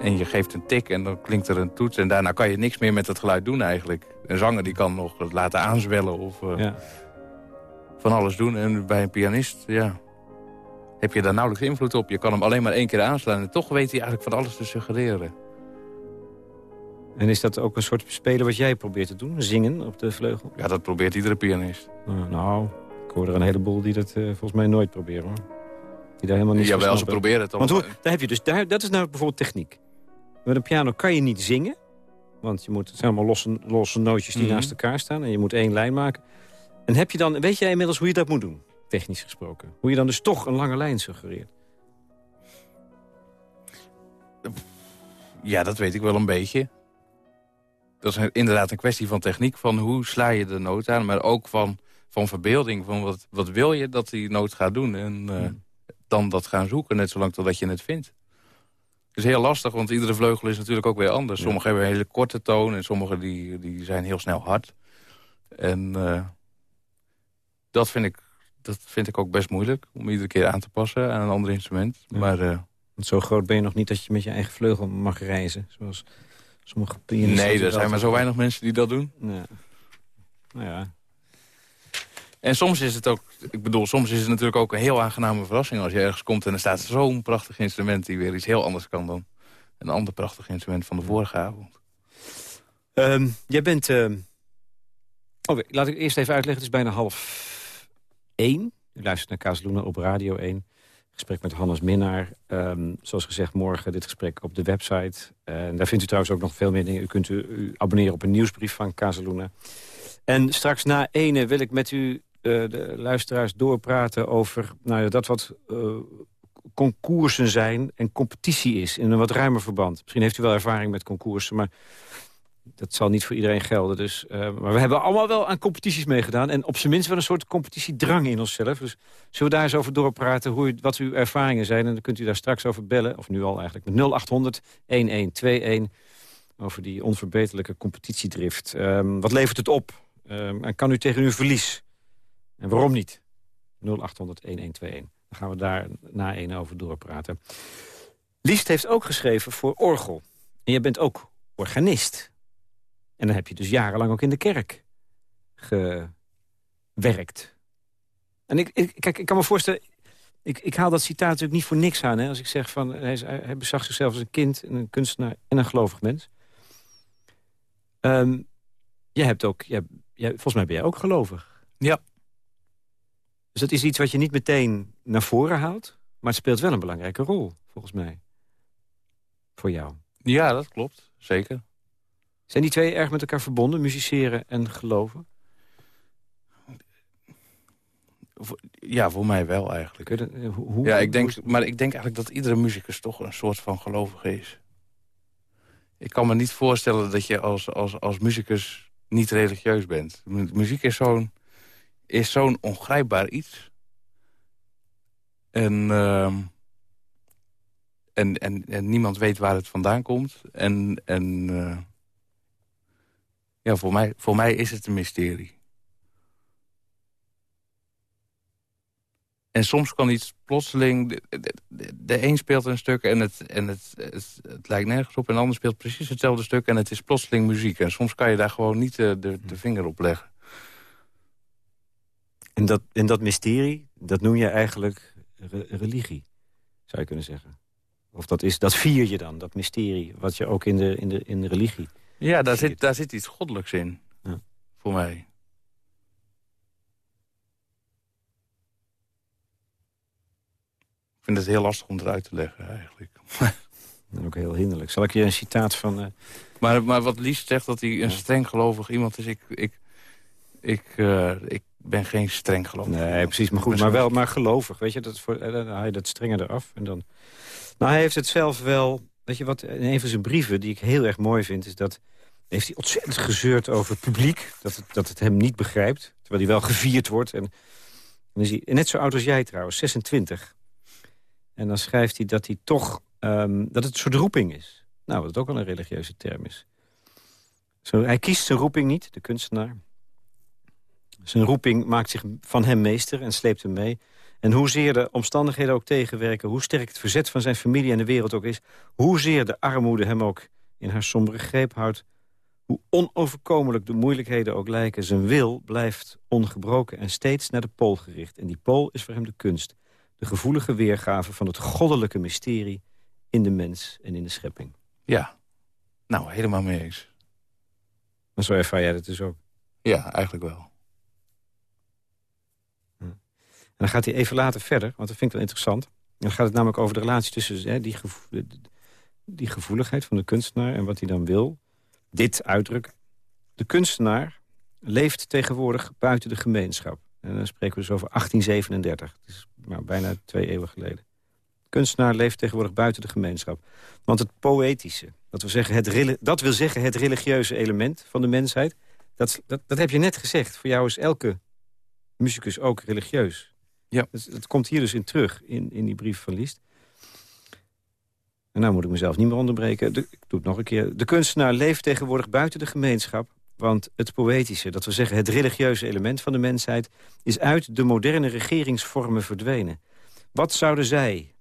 En je geeft een tik en dan klinkt er een toets... en daarna kan je niks meer met het geluid doen eigenlijk. Een zanger die kan nog laten aanzwellen of eh, Ja. van alles doen. En bij een pianist, ja... heb je daar nauwelijks invloed op. Je kan hem alleen maar één keer aanslaan... en toch weet hij eigenlijk van alles te suggereren. En is dat ook een soort spelen wat jij probeert te doen? Zingen op de vleugel? Ja, dat probeert iedere pianist. Uh, nou, ik hoor er een heleboel die dat eh, volgens mij nooit proberen, hoor. Die daar helemaal niet Jawel, ze proberen het al. Want daar heb je dus, daar, dat is nou bijvoorbeeld techniek. Met een piano kan je niet zingen. Want je moet, het zijn allemaal losse, losse nootjes die Mhm. naast elkaar staan. En je moet één lijn maken. En heb je dan, weet jij inmiddels hoe je dat moet doen? Technisch gesproken. Hoe je dan dus toch een lange lijn suggereert. Ja, dat weet ik wel een beetje. Dat is inderdaad een kwestie van techniek, van hoe sla je de noot aan... maar ook van, van verbeelding, van wat, wat wil je dat die noot gaat doen... en eh, Hmm. dan dat gaan zoeken, net zolang totdat je het vindt. Het is heel lastig, want iedere vleugel is natuurlijk ook weer anders. Sommige hebben een hele korte toon en sommige die, die zijn heel snel hard. En eh, dat, vind ik, dat vind ik ook best moeilijk, om iedere keer aan te passen aan een ander instrument. Maar eh, Want zo groot ben je nog niet dat je met je eigen vleugel mag reizen. Zoals sommige pianisten. nee, er zijn maar zo weinig mensen die dat doen. Ja. Nou ja, En soms is het ook, ik bedoel, soms is het natuurlijk ook een heel aangename verrassing als je ergens komt en er staat zo'n prachtig instrument die weer iets heel anders kan dan een ander prachtig instrument van de vorige avond. Ehm, jij bent... ehm, Oh, laat ik eerst even uitleggen. Het is bijna half één. U luistert naar Kazeluna op Radio 1. Gesprek met Hannes Minnaar. Ehm, zoals gezegd, morgen dit gesprek op de website. En daar vindt u trouwens ook nog veel meer dingen. U kunt u, u abonneren op een nieuwsbrief van Kazeluna. En straks na ene wil ik met u, de luisteraars, doorpraten over nou dat wat eh, concoursen zijn en competitie is in een wat ruimer verband. Misschien heeft u wel ervaring met concoursen, maar dat zal niet voor iedereen gelden. Dus, uh, maar we hebben allemaal wel aan competities meegedaan. En op zijn minst wel een soort competitiedrang in onszelf. Dus zullen we daar eens over doorpraten hoe wat uw ervaringen zijn. En dan kunt u daar straks over bellen. Of nu al eigenlijk met 0800 1121. Over die onverbeterlijke competitiedrift. Um, wat levert het op? Um, en kan u tegen uw verlies? En waarom niet? 0800 1121. Dan gaan we daar na één over doorpraten. Liest heeft ook geschreven voor orgel. En je bent ook organist. En dan heb je dus jarenlang ook in de kerk gewerkt. En ik, ik, kijk, ik kan me voorstellen... Ik, ik haal dat citaat natuurlijk niet voor niks aan. Hè, als ik zeg van hij, bezag zichzelf als een kind, een kunstenaar en een gelovig mens. Um, jij hebt ook, jij, jij, volgens mij ben jij ook gelovig. Ja. Dus dat is iets wat je niet meteen naar voren haalt. Maar het speelt wel een belangrijke rol, volgens mij. Voor jou. Ja, dat klopt. Zeker. Zijn die twee erg met elkaar verbonden, musiceren en geloven? Ja, voor mij wel eigenlijk. Eh, hoe, ja, ik denk, maar ik denk eigenlijk dat iedere muzikus toch een soort van gelovige is. Ik kan me niet voorstellen dat je als, als, als muzikus niet religieus bent. Muziek is zo'n is zo'n ongrijpbaar iets. En, uh, en, en, en niemand weet waar het vandaan komt. En, en uh, ja, voor mij, voor mij is het een mysterie. En soms kan iets plotseling... De, de, een speelt een stuk en, het, en het, het, lijkt nergens op... en de ander speelt precies hetzelfde stuk en het is plotseling muziek. En soms kan je daar gewoon niet de, de, de vinger op leggen. En dat, en dat mysterie, dat noem je eigenlijk religie, zou je kunnen zeggen. Of dat, is, dat vier je dan, dat mysterie, wat je ook in de, in de, in de religie... Ja, daar zit, daar zit iets goddelijks in, ja. voor mij. Ik vind het heel lastig om eruit te leggen, eigenlijk. En ook heel hinderlijk. Zal ik je een citaat van... Uh... Maar, maar wat Lies zegt, dat hij een streng gelovig iemand is... Ik, ik, ik, uh, ik ben geen streng gelovig. Nee, precies, maar goed, maar wel maar gelovig. Weet je, dat voor, eh, dan haal je dat strenger eraf. En dan... Nou, hij heeft het zelf wel... Weet je wat, in een van zijn brieven, die ik heel erg mooi vind... is dat heeft hij ontzettend gezeurd over het publiek. Dat het, dat het hem niet begrijpt. Terwijl hij wel gevierd wordt. En, dan is hij net zo oud als jij trouwens, 26. En dan schrijft hij dat hij toch... Um, dat het een soort roeping is. Nou, wat ook wel een religieuze term is. Zo, hij kiest zijn roeping niet, de kunstenaar. Zijn roeping maakt zich van hem meester en sleept hem mee. En hoezeer de omstandigheden ook tegenwerken... hoe sterk het verzet van zijn familie en de wereld ook is... hoezeer de armoede hem ook in haar sombere greep houdt... hoe onoverkomelijk de moeilijkheden ook lijken... zijn wil blijft ongebroken en steeds naar de pool gericht. En die pool is voor hem de kunst. De gevoelige weergave van het goddelijke mysterie... in de mens en in de schepping. Ja, nou, helemaal mee eens. Maar zo ervaar jij het dus ook? Ja, eigenlijk wel. Dan gaat hij even later verder, want dat vind ik wel interessant. Dan gaat het namelijk over de relatie tussen hè, die, die gevoeligheid van de kunstenaar... en wat hij dan wil. Dit uitdrukken. De kunstenaar leeft tegenwoordig buiten de gemeenschap. En dan spreken we dus over 1837. Dat is maar bijna twee eeuwen geleden. De kunstenaar leeft tegenwoordig buiten de gemeenschap. Want het poëtische, dat wil zeggen het, dat wil zeggen het religieuze element van de mensheid... Dat, dat, dat heb je net gezegd. Voor jou is elke muzikus ook religieus. Ja. Dus het komt hier dus in terug, in, in die brief van Liest. En nou moet ik mezelf niet meer onderbreken. ik doe het nog een keer. De kunstenaar leeft tegenwoordig buiten de gemeenschap. Want het poëtische, dat we zeggen het religieuze element van de mensheid... is uit de moderne regeringsvormen verdwenen. Wat zouden zij,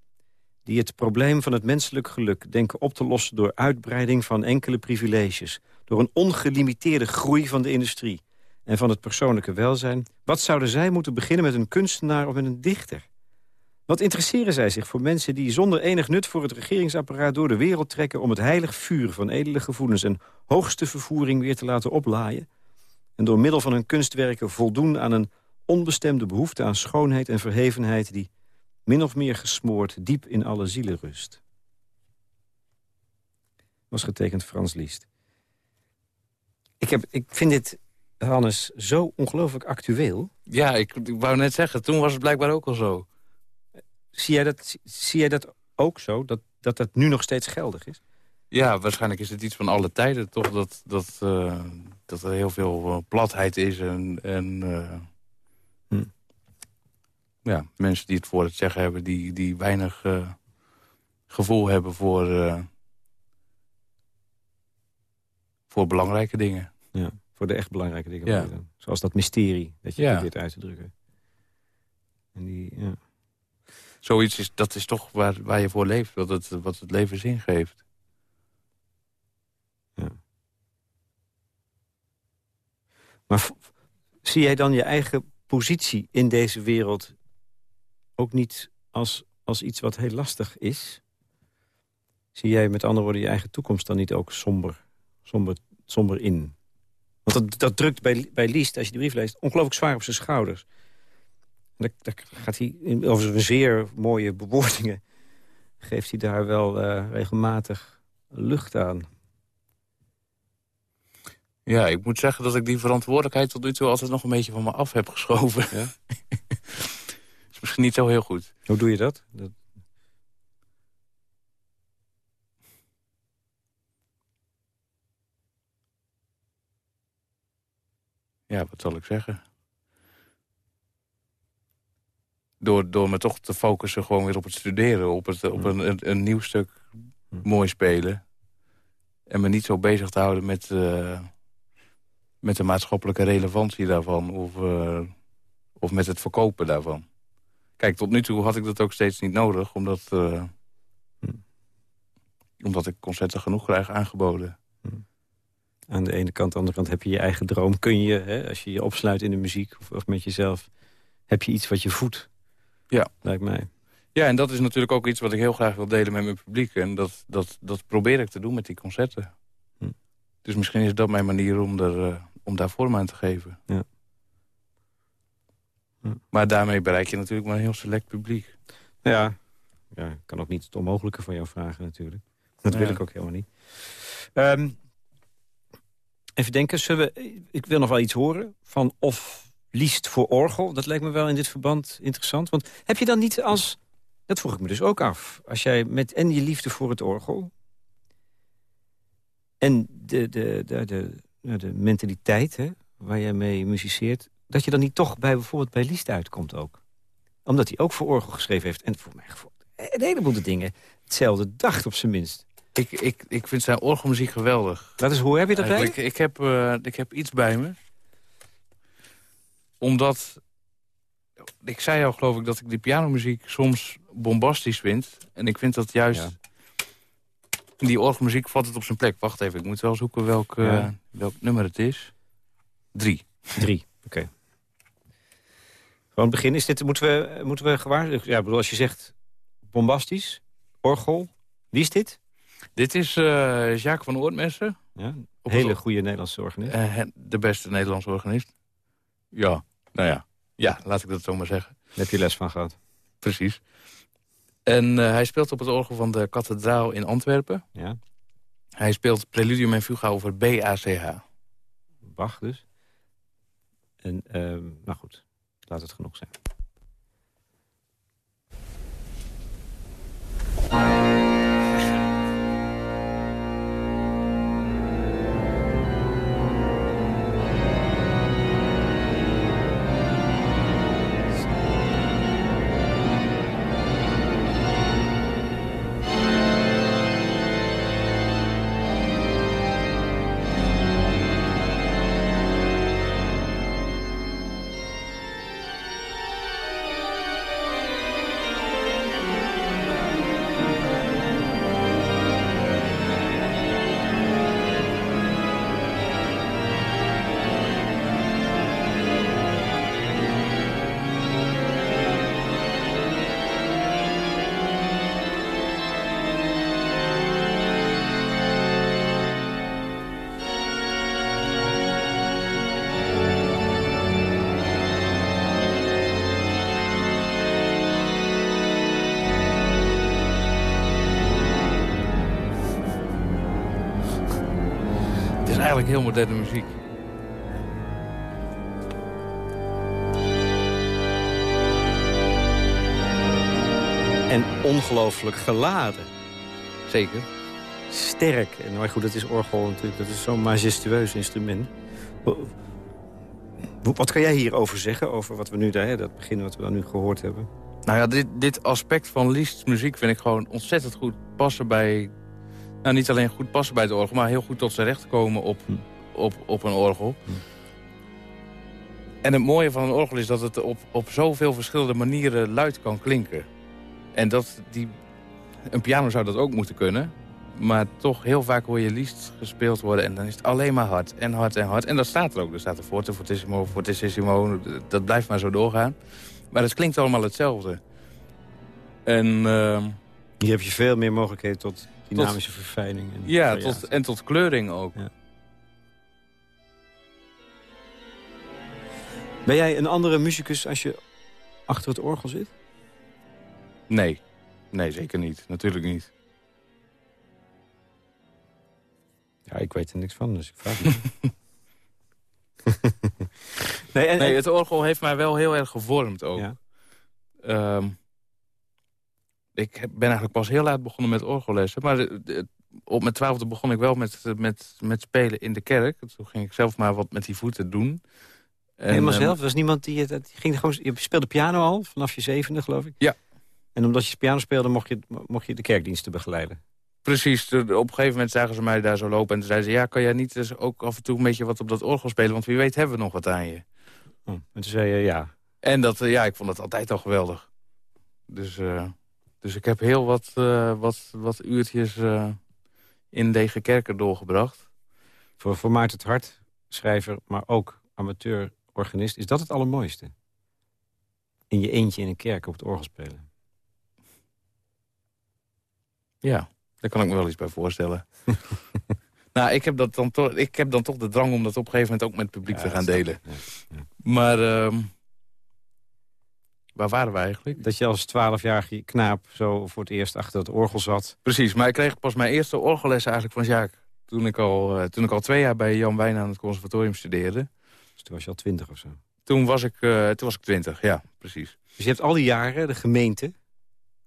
die het probleem van het menselijk geluk... denken op te lossen door uitbreiding van enkele privileges... door een ongelimiteerde groei van de industrie en van het persoonlijke welzijn... wat zouden zij moeten beginnen met een kunstenaar of met een dichter? Wat interesseren zij zich voor mensen die zonder enig nut voor het regeringsapparaat door de wereld trekken... om het heilig vuur van edele gevoelens en hoogste vervoering weer te laten oplaaien... en door middel van hun kunstwerken voldoen aan een onbestemde behoefte aan schoonheid en verhevenheid... die min of meer gesmoord diep in alle zielen rust. Was getekend Frans Liest. Ik, heb, ik vind dit Hannes, zo ongelooflijk actueel. Ja, ik, ik, wou net zeggen, toen was het blijkbaar ook al zo. zie, jij dat, zie jij dat ook zo, dat, dat dat nu nog steeds geldig is? Ja, waarschijnlijk is het iets van alle tijden toch dat, dat, uh, dat er heel veel uh, platheid is en, en uh, hm. ja, mensen die het voor het zeggen hebben, die, die weinig gevoel hebben voor, voor belangrijke dingen. Ja, voor de echt belangrijke dingen. Ja. Zoals dat mysterie dat je ja. probeert uit te drukken. En die, ja. Zoiets is, dat is toch waar, waar je voor leeft, wat het, wat het leven zin geeft. Maar zie jij dan je eigen positie in deze wereld... ook niet als, als iets wat heel lastig is? Zie jij met andere woorden je eigen toekomst dan niet ook somber, somber, somber in? Want dat, dat drukt bij, bij Liest, als je die brief leest, ongelooflijk zwaar op zijn schouders. En daar, gaat hij, over zijn zeer mooie bewoordingen... geeft hij daar wel uh, regelmatig lucht aan. Ja, ik moet zeggen dat ik die verantwoordelijkheid tot nu toe altijd nog een beetje van me af heb geschoven. Ja? is misschien niet zo heel goed. Hoe doe je dat? dat... Ja, wat zal ik zeggen? Door, door me toch te focussen gewoon weer op het studeren. Op, het, op een, een, een nieuw stuk mooi spelen. En me niet zo bezig te houden met... Uh, met de maatschappelijke relevantie daarvan... of, uh, of met het verkopen daarvan. Kijk, tot nu toe had ik dat ook steeds niet nodig... omdat, uh, hm. omdat ik concerten genoeg krijg aangeboden. Hm. Aan de ene kant, aan de andere kant heb je je eigen droom. Kun je, hè, als je je opsluit in de muziek of, of met jezelf... heb je iets wat je voedt, ja. lijkt mij. Ja, en dat is natuurlijk ook iets wat ik heel graag wil delen met mijn publiek. En dat, dat, dat probeer ik te doen met die concerten. Hm. Dus misschien is dat mijn manier om er, uh, om daar vorm aan te geven. Ja. Maar daarmee bereik je natuurlijk maar een heel select publiek. Ja, ja ik kan ook niet het onmogelijke van jou vragen natuurlijk. Dat wil ik ook helemaal niet. Um, even denken, zullen we, ik wil nog wel iets horen van of liest voor orgel. Dat lijkt me wel in dit verband interessant. Want heb je dan niet als, dat vroeg ik me dus ook af... als jij met en je liefde voor het orgel... en de, de, de, de de mentaliteit hè, waar jij mee muziceert... dat je dan niet toch bij bijvoorbeeld bij Liest uitkomt ook. Omdat hij ook voor orgel geschreven heeft. En voor mij gevoel, een heleboel de dingen hetzelfde dacht op zijn minst. Ik, ik, ik vind zijn orgelmuziek geweldig. Dat is, hoe heb je dat bij? Ik, ik, heb, uh, ik heb iets bij me. Omdat... Ik zei al geloof ik dat ik die pianomuziek soms bombastisch vind. En ik vind dat juist die orgelmuziek valt het op zijn plek. Wacht even, ik moet wel zoeken welk, uh, welk nummer het is. Drie. Drie, oké. Okay. Gewoon begin is dit, moeten we, moeten we gewaar... Ja, bedoel, als je zegt bombastisch, orgel, wie is dit? Dit is uh, Jacques van Oortmessen. Ja, hele goede Nederlandse organist. Uh, de beste Nederlandse organist. Ja, nou ja. Ja, laat ik dat zo maar zeggen. Daar heb je les van gehad. Precies. En uh, hij speelt op het orgel van de kathedraal in Antwerpen. Ja. Hij speelt Preludium en Fuga over BACH. Bach dus. En, uh, nou goed, laat het genoeg zijn. Heel moderne muziek. En ongelooflijk geladen. Zeker. Sterk. En maar goed, dat is orgel natuurlijk. Dat is zo'n majestueus instrument. Wat kan jij hierover zeggen? Over wat we nu, hè, dat begin wat we dan nu gehoord hebben? Nou ja, dit, dit aspect van Liszt's muziek vind ik gewoon ontzettend goed passen bij... Nou, niet alleen goed passen bij het orgel, maar heel goed tot zijn recht komen op, hm. op, op een orgel. Hm. En het mooie van een orgel is dat het op, op zoveel verschillende manieren luid kan klinken. En dat die, een piano zou dat ook moeten kunnen. Maar toch heel vaak hoor je liefst gespeeld worden. En dan is het alleen maar hard en hard en hard. En dat staat er ook. Er staat er forte, fortissimo, fortissimo. Dat blijft maar zo doorgaan. Maar het klinkt allemaal hetzelfde. En... Uh, Hier heb je veel meer mogelijkheden tot dynamische verfijning. En ja, tot, en tot kleuring ook. Ja. Ben jij een andere muzikus als je achter het orgel zit? Nee. Nee, zeker niet. Natuurlijk niet. Ja, ik weet er niks van, dus ik vraag nee, en, nee, het orgel heeft mij wel heel erg gevormd ook. Ja. Ehm, ik ben eigenlijk pas heel laat begonnen met orgellessen. Maar op mijn twaalfde begon ik wel met, met, met spelen in de kerk. Toen ging ik zelf maar wat met die voeten doen. En, Helemaal zelf? Er was niemand die... die ging gewoon, je speelde piano al, vanaf je zevende geloof ik? Ja. En omdat je piano speelde, mocht je, mocht je de kerkdiensten begeleiden? Precies. Op een gegeven moment zagen ze mij daar zo lopen. En toen zeiden ze, ja, kan jij niet dus ook af en toe een beetje wat op dat orgel spelen? Want wie weet hebben we nog wat aan je. Oh, en toen zei je ja. En dat, ja, ik vond het altijd al geweldig. Dus, uh, dus ik heb heel wat, uh, wat, wat uurtjes uh, in Degen Kerken doorgebracht. Voor, voor Maarten het Hart, schrijver, maar ook amateur-organist... is dat het allermooiste? In je eentje in een kerk op het orgel spelen. Ja. Daar kan ik me wel iets bij voorstellen. nou, ik heb, dat dan toch, ik heb dan toch de drang om dat op een gegeven moment ook met het publiek te gaan delen. Maar uh, waar waren we eigenlijk? Dat je als twaalfjarige knaap zo voor het eerst achter het orgel zat. Precies, maar ik kreeg pas mijn eerste orgelles eigenlijk van Jaak. Toen ik al, uh, toen ik al twee jaar bij Jan Wijn aan het conservatorium studeerde. Dus toen was je al twintig of zo? Toen was ik, uh, toen was ik twintig, ja, precies. Dus je hebt al die jaren de gemeente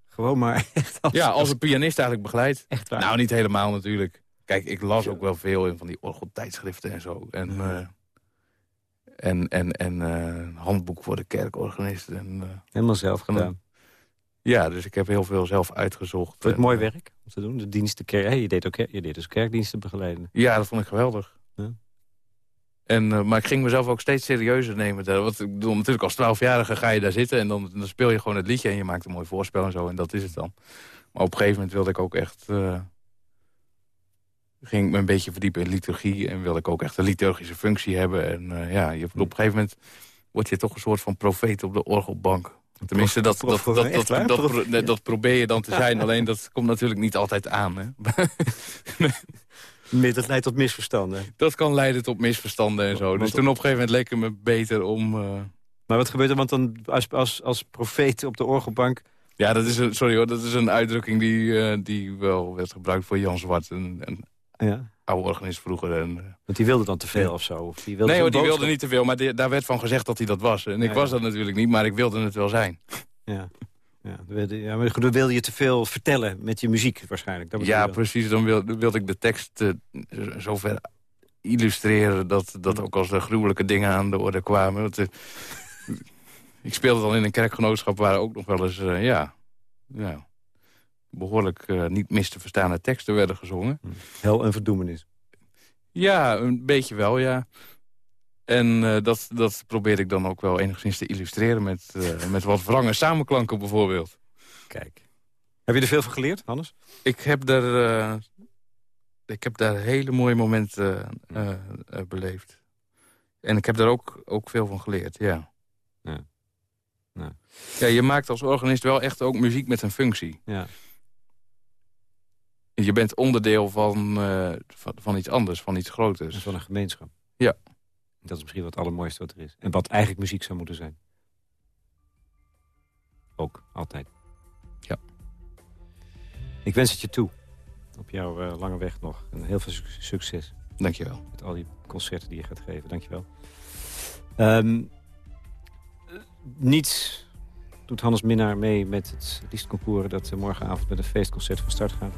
gewoon maar echt als... Ja, als een pianist eigenlijk begeleid. Echt waar? Nou, niet helemaal natuurlijk. Kijk, ik las ook wel veel in van die orgeltijdschriften en zo. En, uh, en, en, en uh, handboek voor de kerkorganisten. En, uh, Helemaal zelf gedaan. Ja, dus ik heb heel veel zelf uitgezocht. Vond het mooi werk om te doen? De diensten, hey, je, deed ook, je deed dus kerkdiensten begeleiden. Ja, dat vond ik geweldig. Ja. En, uh, maar ik ging mezelf ook steeds serieuzer nemen. Want ik bedoel, natuurlijk als twaalfjarige ga je daar zitten... en dan, dan, speel je gewoon het liedje en je maakt een mooi voorspel en zo. En dat is het dan. Maar op een gegeven moment wilde ik ook echt... Uh, ging ik me een beetje verdiepen in liturgie... en wilde ik ook echt een liturgische functie hebben. En uh, ja, je, op een gegeven moment word je toch een soort van profeet op de orgelbank. Tenminste, dat, dat, dat, dat, dat, probeer je dan te zijn. Alleen dat komt natuurlijk niet altijd aan. Hè? Dat leidt tot misverstanden. Dat kan leiden tot misverstanden en zo. Dus toen op een gegeven moment leek het me beter om... Uh... Maar wat gebeurt er? Want dan als, als, als profeet op de orgelbank... Ja, dat is een, sorry hoor, dat is een uitdrukking die, uh, die wel werd gebruikt voor Jan Zwart. Een, een ja. oude organist vroeger. En, uh... Want die wilde dan te veel of zo? Of die wilde nee hoor, die wilde niet te veel. Maar die, daar werd van gezegd dat hij dat was. En ik was dat natuurlijk niet, maar ik wilde het wel zijn. Ja. Ja, ja, maar dan wilde je te veel vertellen met je muziek waarschijnlijk. Dat ja, precies. Dan wilde, wilde ik de tekst uh, zover illustreren... Dat, dat ook als er gruwelijke dingen aan de orde kwamen. Dat, uh, ik speelde dan in een kerkgenootschap waar ook nog wel eens... Uh, ja, ja, behoorlijk niet mis te verstaande teksten werden gezongen. Hm. Hel en verdoemenis. Ja, een beetje wel, ja. En uh, dat, dat probeer ik dan ook wel enigszins te illustreren... met, uh, met wat wrange samenklanken bijvoorbeeld. Kijk. Heb je er veel van geleerd, Hannes? Ik heb daar, ik heb daar hele mooie momenten beleefd. En ik heb daar ook, ook veel van geleerd, ja. ja. ja. Ja, je maakt als organist wel echt ook muziek met een functie. Ja. Je bent onderdeel van, van, van, iets anders, van iets groters. Van een gemeenschap. Ja. Dat is misschien wat het allermooiste wat er is. En wat eigenlijk muziek zou moeten zijn. Ook, altijd. Ja. Ik wens het je toe. Op jouw uh, lange weg nog. En heel veel succes. Dankjewel. Met al die concerten die je gaat geven. Dankjewel. Um, niet doet Hannes Minnaar mee met het liedconcours... dat morgenavond met een feestconcert van start gaat.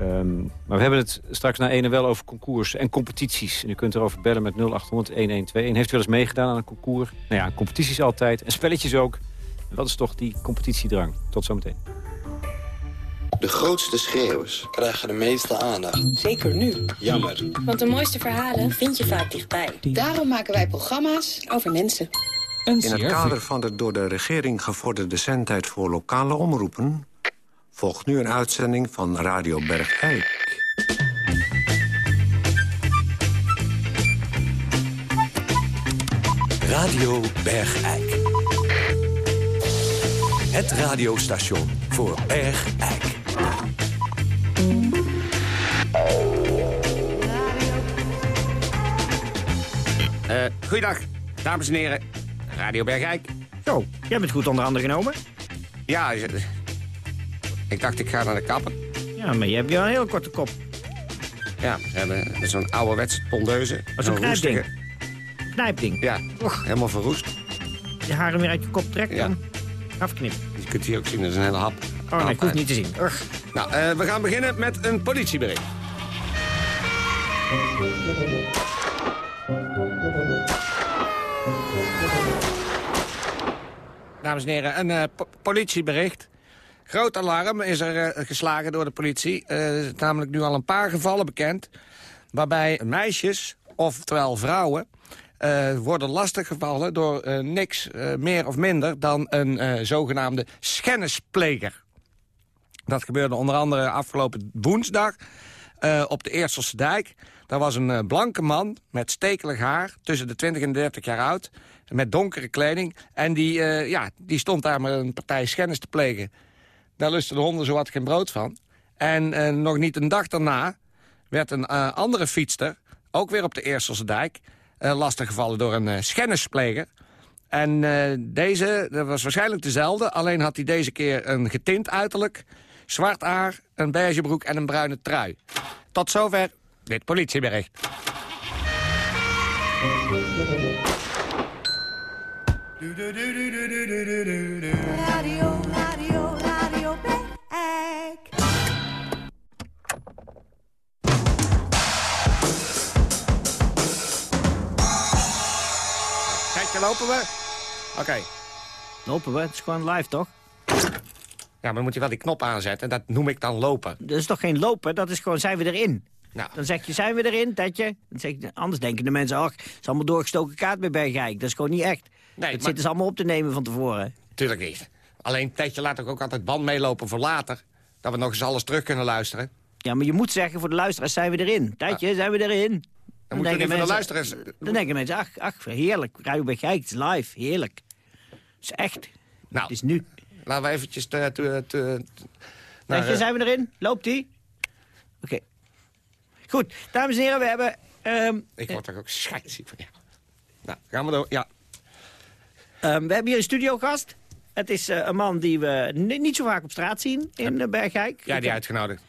Ehm, maar we hebben het straks na ene wel over concours en competities. En u kunt erover bellen met 0800-1121. Heeft u wel eens meegedaan aan een concours? Nou ja, competities altijd. En spelletjes ook. En wat is toch die competitiedrang? Tot zometeen. De grootste schreeuwers krijgen de meeste aandacht. Zeker nu. Jammer. Want de mooiste verhalen vind je vaak dichtbij. Daarom maken wij programma's over mensen. In het kader van de door de regering gevorderde zendtijd voor lokale omroepen... volgt nu een uitzending van Radio Bergijk. Radio Bergijk. Het radiostation voor Bergijk. Uh, goeiedag, dames en heren. Radio Bergijk. Zo, jij bent goed onder handen genomen. Ja, ik dacht ik ga naar de kapper. Ja, maar je hebt wel een heel korte kop. Ja, we hebben zo'n ouderwetse tondeuze. Zo'n knijpding. Knijpding? Ja, Och. helemaal verroest. Je haren weer uit je kop trekken ja. afknippen. Je kunt hier ook zien, dat is een hele hap. Oh nee, ik hoef niet te zien. Nou, uh, we gaan beginnen met een politiebericht. Dames en heren, een uh, politiebericht. Groot alarm is er uh, geslagen door de politie. Er uh, namelijk nu al een paar gevallen bekend... waarbij meisjes, oftewel vrouwen... worden lastiggevallen door niks meer of minder... dan een zogenaamde schennispleger. Dat gebeurde onder andere afgelopen woensdag op de Eerselse dijk. Daar was een blanke man met stekelig haar, tussen de 20 en 30 jaar oud met donkere kleding. En die, ja, die stond daar met een partij schennis te plegen. Daar lusten de honden zowat geen brood van. En uh, nog niet een dag daarna werd een uh, andere fietster... ook weer op de Eerselse dijk... lastiggevallen door een schennispleger. En deze, dat was waarschijnlijk dezelfde... alleen had hij deze keer een getint uiterlijk... zwart haar, een beige broek en een bruine trui. Tot zover dit politiebericht. Lopen we? Oké. Okay. Lopen we? Het is gewoon live, toch? Ja, maar dan moet je wel die knop aanzetten. Dat noem ik dan lopen. Dat is toch geen lopen? Dat is gewoon, zijn we erin? Nou. Dan zeg je, zijn we erin, dat je? Dan zeg je, anders denken de mensen, ach, het is allemaal doorgestoken kaart bij Bergijk. Dat is gewoon niet echt. Nee, het maar... zitten ze allemaal op te nemen van tevoren. Tuurlijk niet. Alleen Tetje laat ook altijd band meelopen voor later. Dat we nog eens alles terug kunnen luisteren. Ja, maar je moet zeggen voor de luisteraars zijn we erin. Tijdje, ja. zijn we erin. Dan, moeten we mensen, de luisteraars... Dan denken mensen, ach, ach heerlijk. Het is live, heerlijk. Het is echt. Nou, het is nu. Laten we eventjes... Te, te, te, naar, Tijdje, zijn we erin? Loopt die? Oké. Okay. Goed, dames en heren, we hebben... Um, ik word er ook scheidsziek van, ja. Nou, gaan we door, ja. Um, we hebben hier een studiogast. Het is uh, een man die we niet zo vaak op straat zien in Bergijk. Ja, die uitgenodigd.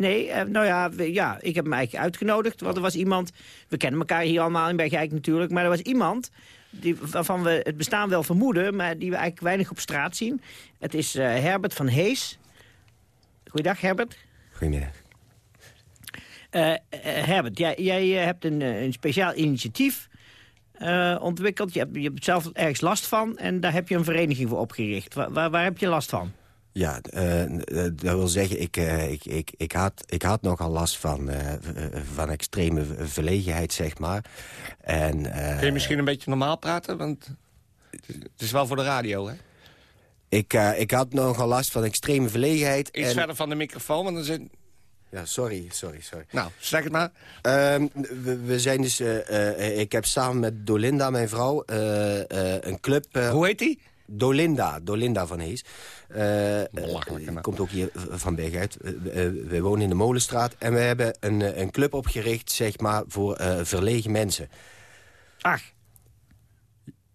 Nee, uh, nou ja, we, ja, ik heb hem eigenlijk uitgenodigd. Want er was iemand, we kennen elkaar hier allemaal in Bergijk natuurlijk... maar er was iemand die, waarvan we het bestaan wel vermoeden... maar die we eigenlijk weinig op straat zien. Het is Herbert van Hees. Goeiedag, Herbert. Goedemiddag. Herbert, jij, jij hebt een, een speciaal initiatief uh, ontwikkeld. Je hebt, je hebt zelf ergens last van en daar heb je een vereniging voor opgericht. Waar, waar, waar heb je last van? Ja, uh, dat wil zeggen, ik, uh, ik, ik, ik, had, ik had nogal last van, van extreme verlegenheid, zeg maar. En, Kun je misschien een beetje normaal praten? Want het is wel voor de radio, hè? Ik, ik had nogal last van extreme verlegenheid. Iets en... verder van de microfoon, want dan zit... Ja, sorry, sorry, sorry. Nou, zeg het maar. Um, we, we, zijn dus... Ik heb samen met Dolinda, mijn vrouw, een club... Hoe heet die? Dolinda, Dolinda van Hees. Belachelijk. komt ook hier van Berg uit. we wonen in de Molenstraat. En we hebben een, een club opgericht, zeg maar, voor verlegen mensen. Ach.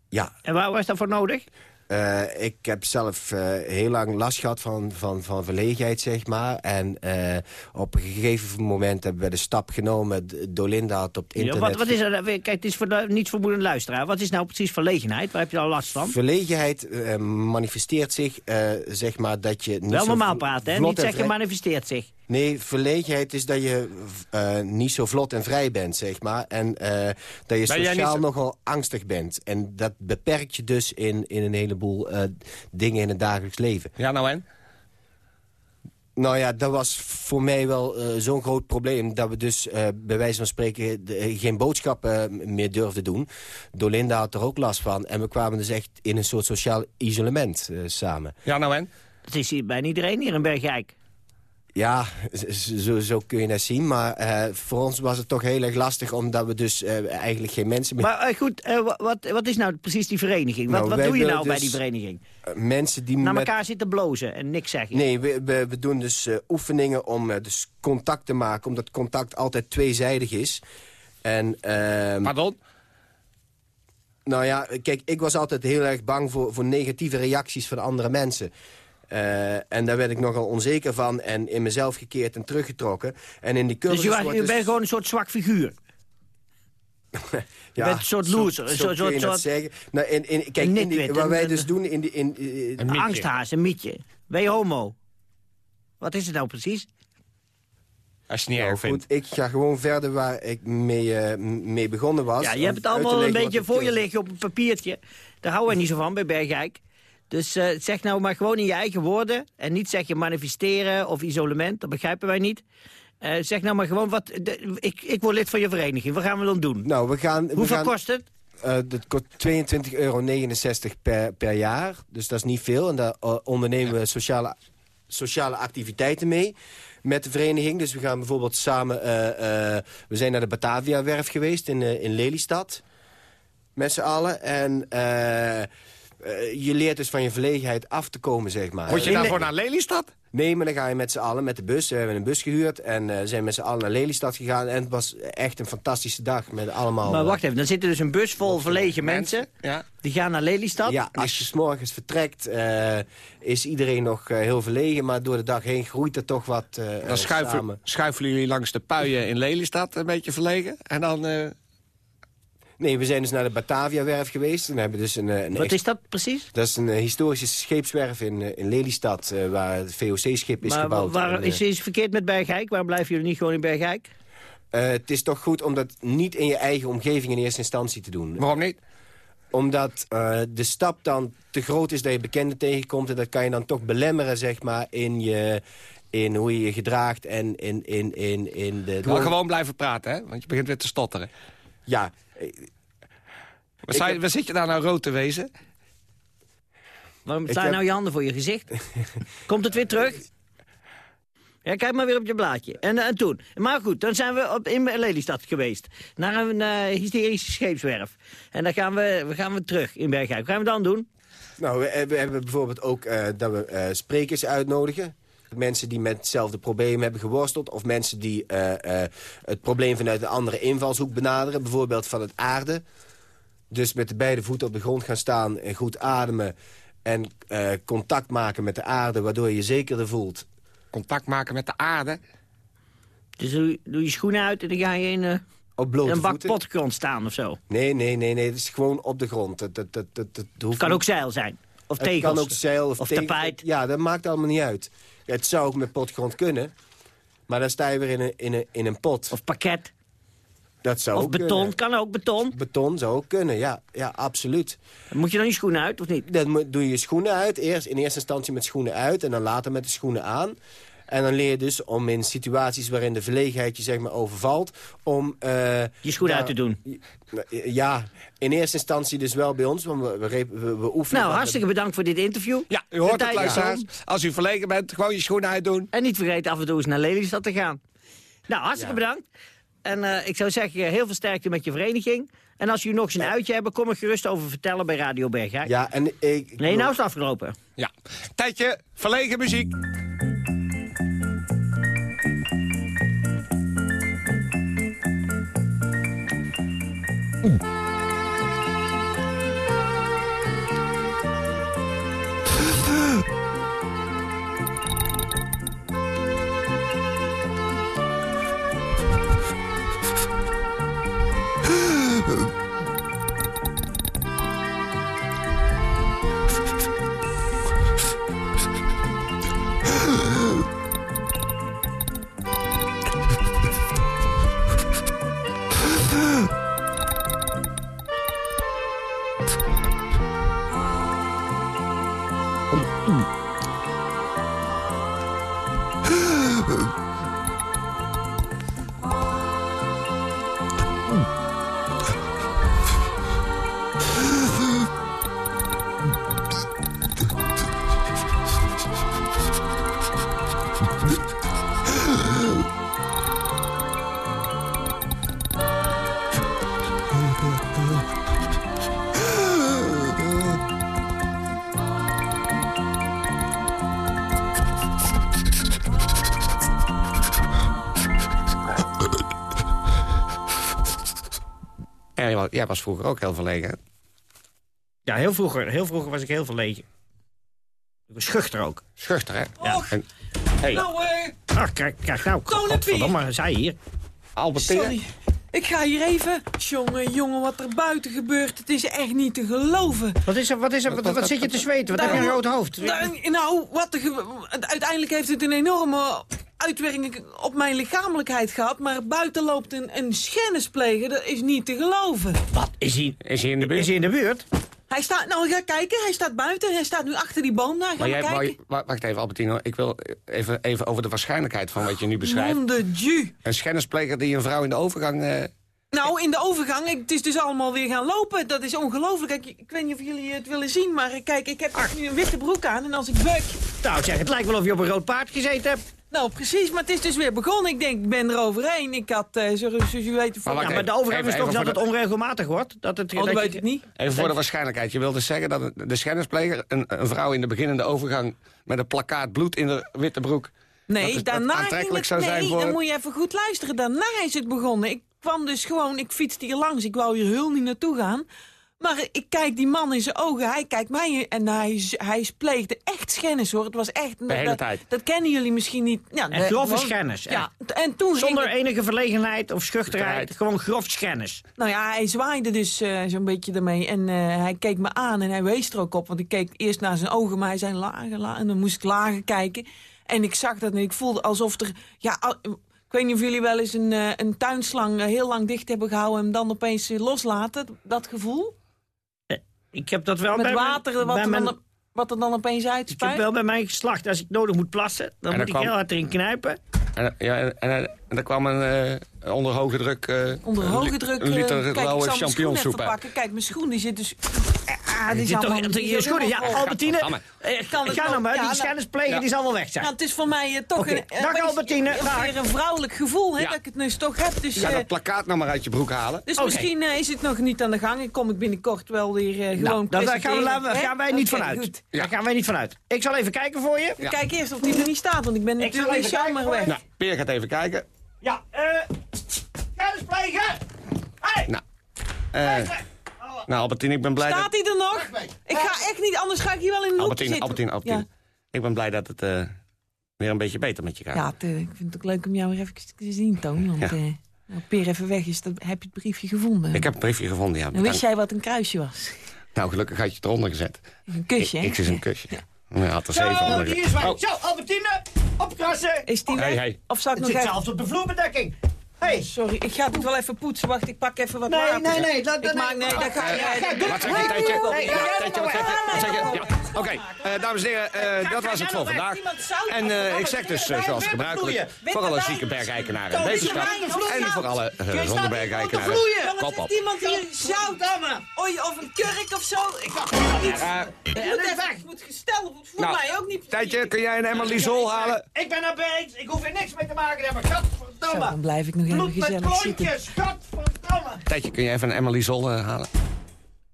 Ja. En waar was dat voor nodig? Eh, ik heb zelf eh, heel lang last gehad van, van, van verlegenheid, zeg maar. En eh, op een gegeven moment hebben we de stap genomen. Dolinda had op het Ja, internet... wat, wat is er, kijk, het is voor de niet vermoedende luisteraar. Wat is nou precies verlegenheid? Waar heb je al last van? Verlegenheid manifesteert zich, eh, zeg maar, dat je... Niet Wel zo normaal praten, hè? vlot Niet en zeggen vrij- manifesteert zich. Nee, verlegenheid is dat je eh, niet zo vlot en vrij bent, zeg maar. En eh, dat je sociaal zo- nogal angstig bent. En dat beperkt je dus in, in een heleboel eh, dingen in het dagelijks leven. Ja, nou en? Nou ja, dat was voor mij wel eh, zo'n groot probleem... dat we dus eh, bij wijze van spreken de- eh, geen boodschappen meer durfden doen. Dolinda had er ook last van. En we kwamen dus echt in een soort sociaal isolement eh, samen. Ja, nou en? Dat is hier bijna iedereen hier in Bergijk. Ja, zo, zo kun je dat zien. Maar eh, voor ons was het toch heel erg lastig... omdat we dus eh, eigenlijk geen mensen meer... Maar eh, goed, wa- wat, wat is nou precies die vereniging? Wat, Nou, wat doe je nou bij dus- die vereniging? eh, mensen die Naar met... elkaar zitten blozen en niks zeggen. Nee, we, we, we doen dus eh, oefeningen om eh, dus contact te maken... omdat contact altijd tweezijdig is. En, ehm, Pardon? Nou ja, kijk, ik was altijd heel erg bang voor, voor negatieve reacties van andere mensen. Eh, en daar werd ik nogal onzeker van en in mezelf gekeerd en teruggetrokken. En in die cursus dus je, was, je dus- bent gewoon een soort zwak figuur. Je bent een soort zo- loser. Zo, Zo, kun soort, je dat zeggen. Nou, in, in, kijk, in die, wat wij dus doen in... die in, een angsthaas, een mietje. Ben je homo? Wat is het nou precies? Als je het niet Nou, erg vindt. goed, ik ga gewoon verder waar ik mee, eh, mee begonnen was. Ja, je hebt het allemaal een beetje voor je eh, liggen op een papiertje. Daar houden wij niet zo van bij Bergijk. Dus eh, zeg nou maar gewoon in je eigen woorden. En niet zeg je manifesteren of isolement. Dat begrijpen wij niet. Eh, zeg nou maar gewoon, wat, de- ik, ik word lid van je vereniging. Wat gaan we dan doen? Nou, we gaan... we Hoeveel gaan- kost het? Eh, dat kost 22,69 euro per, per jaar. Dus dat is niet veel. En daar ondernemen we sociale, sociale activiteiten mee met de vereniging. Dus we gaan bijvoorbeeld samen... we zijn naar de Batavia-werf geweest in, in Lelystad. Met z'n allen. En je leert dus van je verlegenheid af te komen, zeg maar. Moet je In- daarvoor naar Lelystad? Nee, maar dan ga je met z'n allen met de bus. We hebben een bus gehuurd en eh, zijn met z'n allen naar Lelystad gegaan. En het was echt een fantastische dag met allemaal... Maar eh, wacht even, dan zitten dus een bus vol verlegen mensen. Ja. Die gaan naar Lelystad. Ja, als je 's morgens vertrekt, eh, is iedereen nog eh, heel verlegen. Maar door de dag heen groeit er toch wat eh, Dan eh, schuiven, samen. schuifelen jullie langs de puien in Lelystad een beetje verlegen. En dan... Nee, we zijn dus naar de Batavia-werf geweest. En hebben dus een, eh, een Wat is dat precies? Dat is een eh, historische scheepswerf in, eh, in Lelystad, waar het VOC-schip is maar gebouwd. waar, En, eh, is iets verkeerd met Bergijk? Waarom blijven jullie niet gewoon in Bergijk? eh, het is toch goed om dat niet in je eigen omgeving in eerste instantie te doen. waarom niet? Omdat eh, de stap dan te groot is dat je bekenden tegenkomt... en dat kan je dan toch belemmeren, zeg maar, in, je, in hoe je je gedraagt en in, in, in, in de... Wel gewoon blijven praten, hè? Want je begint weer te stotteren. Ja, eh, Waar, heb- zit je daar nou rood te wezen? Waarom heb- nou je handen voor je gezicht? Komt het weer terug? Ja, kijk maar weer op je blaadje. En, eh, en toen. Maar goed, dan zijn we op, in Lelystad geweest. Naar een eh, hysterische scheepswerf. En dan gaan we, we gaan we terug in Bergijk. Wat gaan we dan doen? Nou, we, we hebben bijvoorbeeld ook eh, dat we eh, sprekers uitnodigen. Mensen die met hetzelfde probleem hebben geworsteld. Of mensen die eh, eh, het probleem vanuit een andere invalshoek benaderen. Bijvoorbeeld van het aarde. Dus met de beide voeten op de grond gaan staan en goed ademen. En eh, contact maken met de aarde, waardoor je je zekerder voelt. Contact maken met de aarde. Dus doe, doe je schoenen uit en dan ga je in eh, Op blote een bak potgrond staan of zo. Nee, nee, nee, nee. Het is gewoon op de grond. Dat, dat, dat, dat, dat hoeft Het kan niet- ook zeil zijn. Of Het tegels. kan ook zeil of, Of tegels. tapijt. Ja, dat maakt allemaal niet uit. Het zou ook met potgrond kunnen. Maar dan sta je weer in een, in een, in een pot. Of pakket. Dat zou Of beton. kunnen. Kan ook beton. Beton zou ook kunnen, ja. Ja, absoluut. Moet je dan je schoenen uit of niet? Dan doe je je schoenen uit. Eerst in eerste instantie met schoenen uit en dan later met de schoenen aan. En dan leer je dus om in situaties waarin de verlegenheid je zeg maar overvalt... om... eh, Je schoenen daar- uit te doen. Ja, in eerste instantie dus wel bij ons, want we, we, we, we oefenen... Nou, hartstikke bedankt voor dit interview. Ja, u hoort het, luisteraars. Als u verlegen bent, gewoon je schoenen uitdoen. En niet vergeten af en toe eens naar Lelystad te gaan. Nou, hartstikke Ja. bedankt. En eh, ik zou zeggen, heel veel sterkte met je vereniging. En als jullie nog eens een uitje hebben, kom er gerust over vertellen bij Radio Bergijk. Ja, en ik... Nee, nou is het afgelopen. Ja. Tijdje, verlegen muziek. Jij wa- jij was vroeger ook heel verlegen. hè? Ja, heel vroeger, heel vroeger was ik heel verlegen. Ik was schuchter ook. Schuchter, hè? Ja. En, hey, Nou, eh, Ach, kijk, kijk nou. Godverdomme, zij hier. Albertine. sorry. Ik ga hier even... Jongen, jongen, wat er buiten gebeurt, het is echt niet te geloven. Wat is er, wat is er, wat, wat zit je te zweten? Wat heb je een rood hoofd? Nou, nou, wat gebe- uiteindelijk heeft het een enorme uitwerking op mijn lichamelijkheid gehad. Maar buiten loopt een, een schennispleger, dat is niet te geloven. Wat? Is hij, is hij in de buurt? Is hij in de buurt? Hij staat, nou ga kijken, hij staat buiten. Hij staat nu achter die boom daar. Ga Maar maar jij, kijken. maar- wa- wacht even, Albertino. Ik wil even, even over de waarschijnlijkheid van wat je nu beschrijft. De Dieu. Een schennispleger die een vrouw in de overgang... eh, Nou, in de overgang, ik- het is dus allemaal weer gaan lopen. Dat is ongelooflijk. Ik, ik weet niet of jullie het willen zien, maar eh, kijk, ik heb nu een witte broek aan. En als ik buk... Nou, zeg, het lijkt wel of je op een rood paard gezeten hebt. Nou, precies, maar het is dus weer begonnen. Ik denk, ik ben er overheen. Ik had, eh, zoals jullie weten... Maar ja, maar de overgang is toch dat het onregelmatig wordt? Dat het, Oh, dat dat weet je- ik niet. Even voor de waarschijnlijkheid. Je wilde zeggen dat de schennispleger... Een, een vrouw in de beginnende overgang met een plakkaat bloed in de witte broek... Nee, is- daarna ging het, zou zijn nee, voor... dan moet je even goed luisteren. Daarna is het begonnen. Ik kwam dus gewoon, ik fietste hier langs. Ik wou hier heel niet naartoe gaan. Maar ik kijk die man in zijn ogen, hij kijkt mij en hij, hij pleegde echt schennis hoor. Het was echt... De hele dat, tijd. Dat kennen jullie misschien niet. Ja, En grove schennis. Ja, en toen Zonder het- enige verlegenheid of schuchterheid. Gewoon grof schennis. Nou ja, hij zwaaide dus eh, zo'n beetje ermee. En eh, hij keek me aan en hij wees er ook op. Want ik keek eerst naar zijn ogen, maar hij zei lager, lager. En dan moest ik lager kijken. En ik zag dat en ik voelde alsof er... Ja, al- ik weet niet of jullie wel eens een, eh, een tuinslang heel lang dicht hebben gehouden... en hem dan opeens loslaten. Dat gevoel? Ik heb dat wel Met bij water, mijn- wat bij er, mijn- dan, wat er dan opeens Ik heb uitspuit. wel bij mijn geslacht, als ik nodig moet plassen, dan En moet dan ik kwam- heel hard erin knijpen. En, ja, en, en, en er kwam een eh, onder hoge druk... eh, Onder een hoge druk... Een eh, liter even champignonsoep uit. Kijk, mijn schoen die zit dus... Ah, die zit toch allemaal- in die je schoenen? Ja. Albertine, eh, ga nou maar, Ja, die nou- schennispleger Ja. die zal wel weg zijn. Ja, het is voor mij eh, toch een, eh, Dag, Albertine. weer een vrouwelijk gevoel, hè, Ja. dat ik het dus toch heb. Dus, Ja, eh, dat plakkaat nou maar uit je broek halen. dus misschien eh, is het nog niet aan de gang. Ik kom ik binnenkort wel weer eh, gewoon Nou, daar gaan, wij niet vanuit. Daar gaan wij niet vanuit. Ik zal even kijken voor je. Ik Kijk eerst of die er niet staat, want ik ben natuurlijk voor weg. Nou, Peer gaat even kijken. Ja, eh... Schennispleger! Hey! Nou, eh, nou Albertine, ik ben blij dat... Staat hij er nog? Ik ga echt niet, anders ga ik hier wel in een hoekje Albertine, zitten. Albertine, Albertine. Ik ben blij dat het eh, weer een beetje beter met je gaat. Ja, ja het, ik vind het ook leuk om jou weer even te zien, Toon. Want Ja. eh, nou, Peer even weg is, dan heb je het briefje gevonden. Ik heb een briefje gevonden, ja. En wist jij wat een kruisje was? Nou, gelukkig had je het eronder gezet. Een kusje, Ik, hè? ik is een kusje. Ja, hij had er Zo, zeven onder. Oh, Zo, Albertine, opkrassen. Is die Hey, weg? hey. Of zal ik Het nog zit even... zelfs op de vloerbedekking. Hey. Sorry, ik ga het wel even poetsen. Wacht, ik pak even wat Nee, water. nee, nee, dat- ik maak, nee, dat ga doe Wat zeg je, Tijdje? wat zeg je? Je? Oké, eh, dames en heren, eh, dat was het voor vandaag. En eh, ik zeg dus, zoals gebruikelijk, voor alle zieke bergeikenaren in wetenschap en voor alle gezonde bergeikenaren, kop op. Iemand hier zout? Oei, of een kurk of zo? Ik dacht niet. Het moet worden. Voor Nou, mij ook niet. Tijdje, kun jij een emmer Lysol halen? Ik ben er eens. Ik hoef er niks mee te maken te hebben. Zo, Gadverdamme. dan blijf ik nog Bloed met gezellig zitten. klontjes. Gadverdamme. Tijdje, kun jij even een emmer Lysol eh, halen?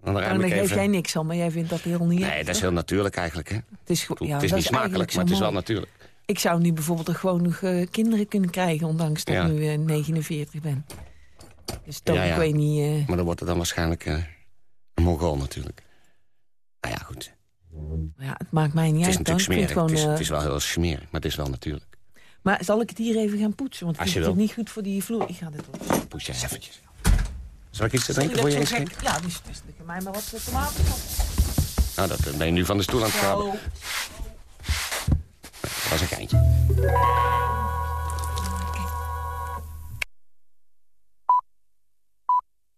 Dan ruim geef jij niks aan, maar jij vindt dat heel niet Nee, dat is heel natuurlijk eigenlijk, hè? Het is, goed- ja, Het is dat niet smakelijk, maar het is wel natuurlijk. Ik zou nu bijvoorbeeld er gewoon nog eh, kinderen kunnen krijgen, ondanks dat Ja. ik nu eh, 49 ben. Dus toch, Ja, ja. ik weet niet... eh, Maar dan wordt het dan waarschijnlijk eh, een Mongool natuurlijk. Nou ja, goed. ja, het maakt mij niet Het is uit. dan. natuurlijk smerig. gewoon, Het is, eh, het is wel heel smerig, maar het is wel natuurlijk. Maar zal ik het hier even gaan poetsen? Want Als je het wil. niet goed voor die vloer. Ik ga dit je eventjes. Zal ik iets te drinken voor je Ja, dus, dus mij maar wat tomaten op. Nou, dat eh, ben je nu van de stoel aan het krabben. Dat was een geintje.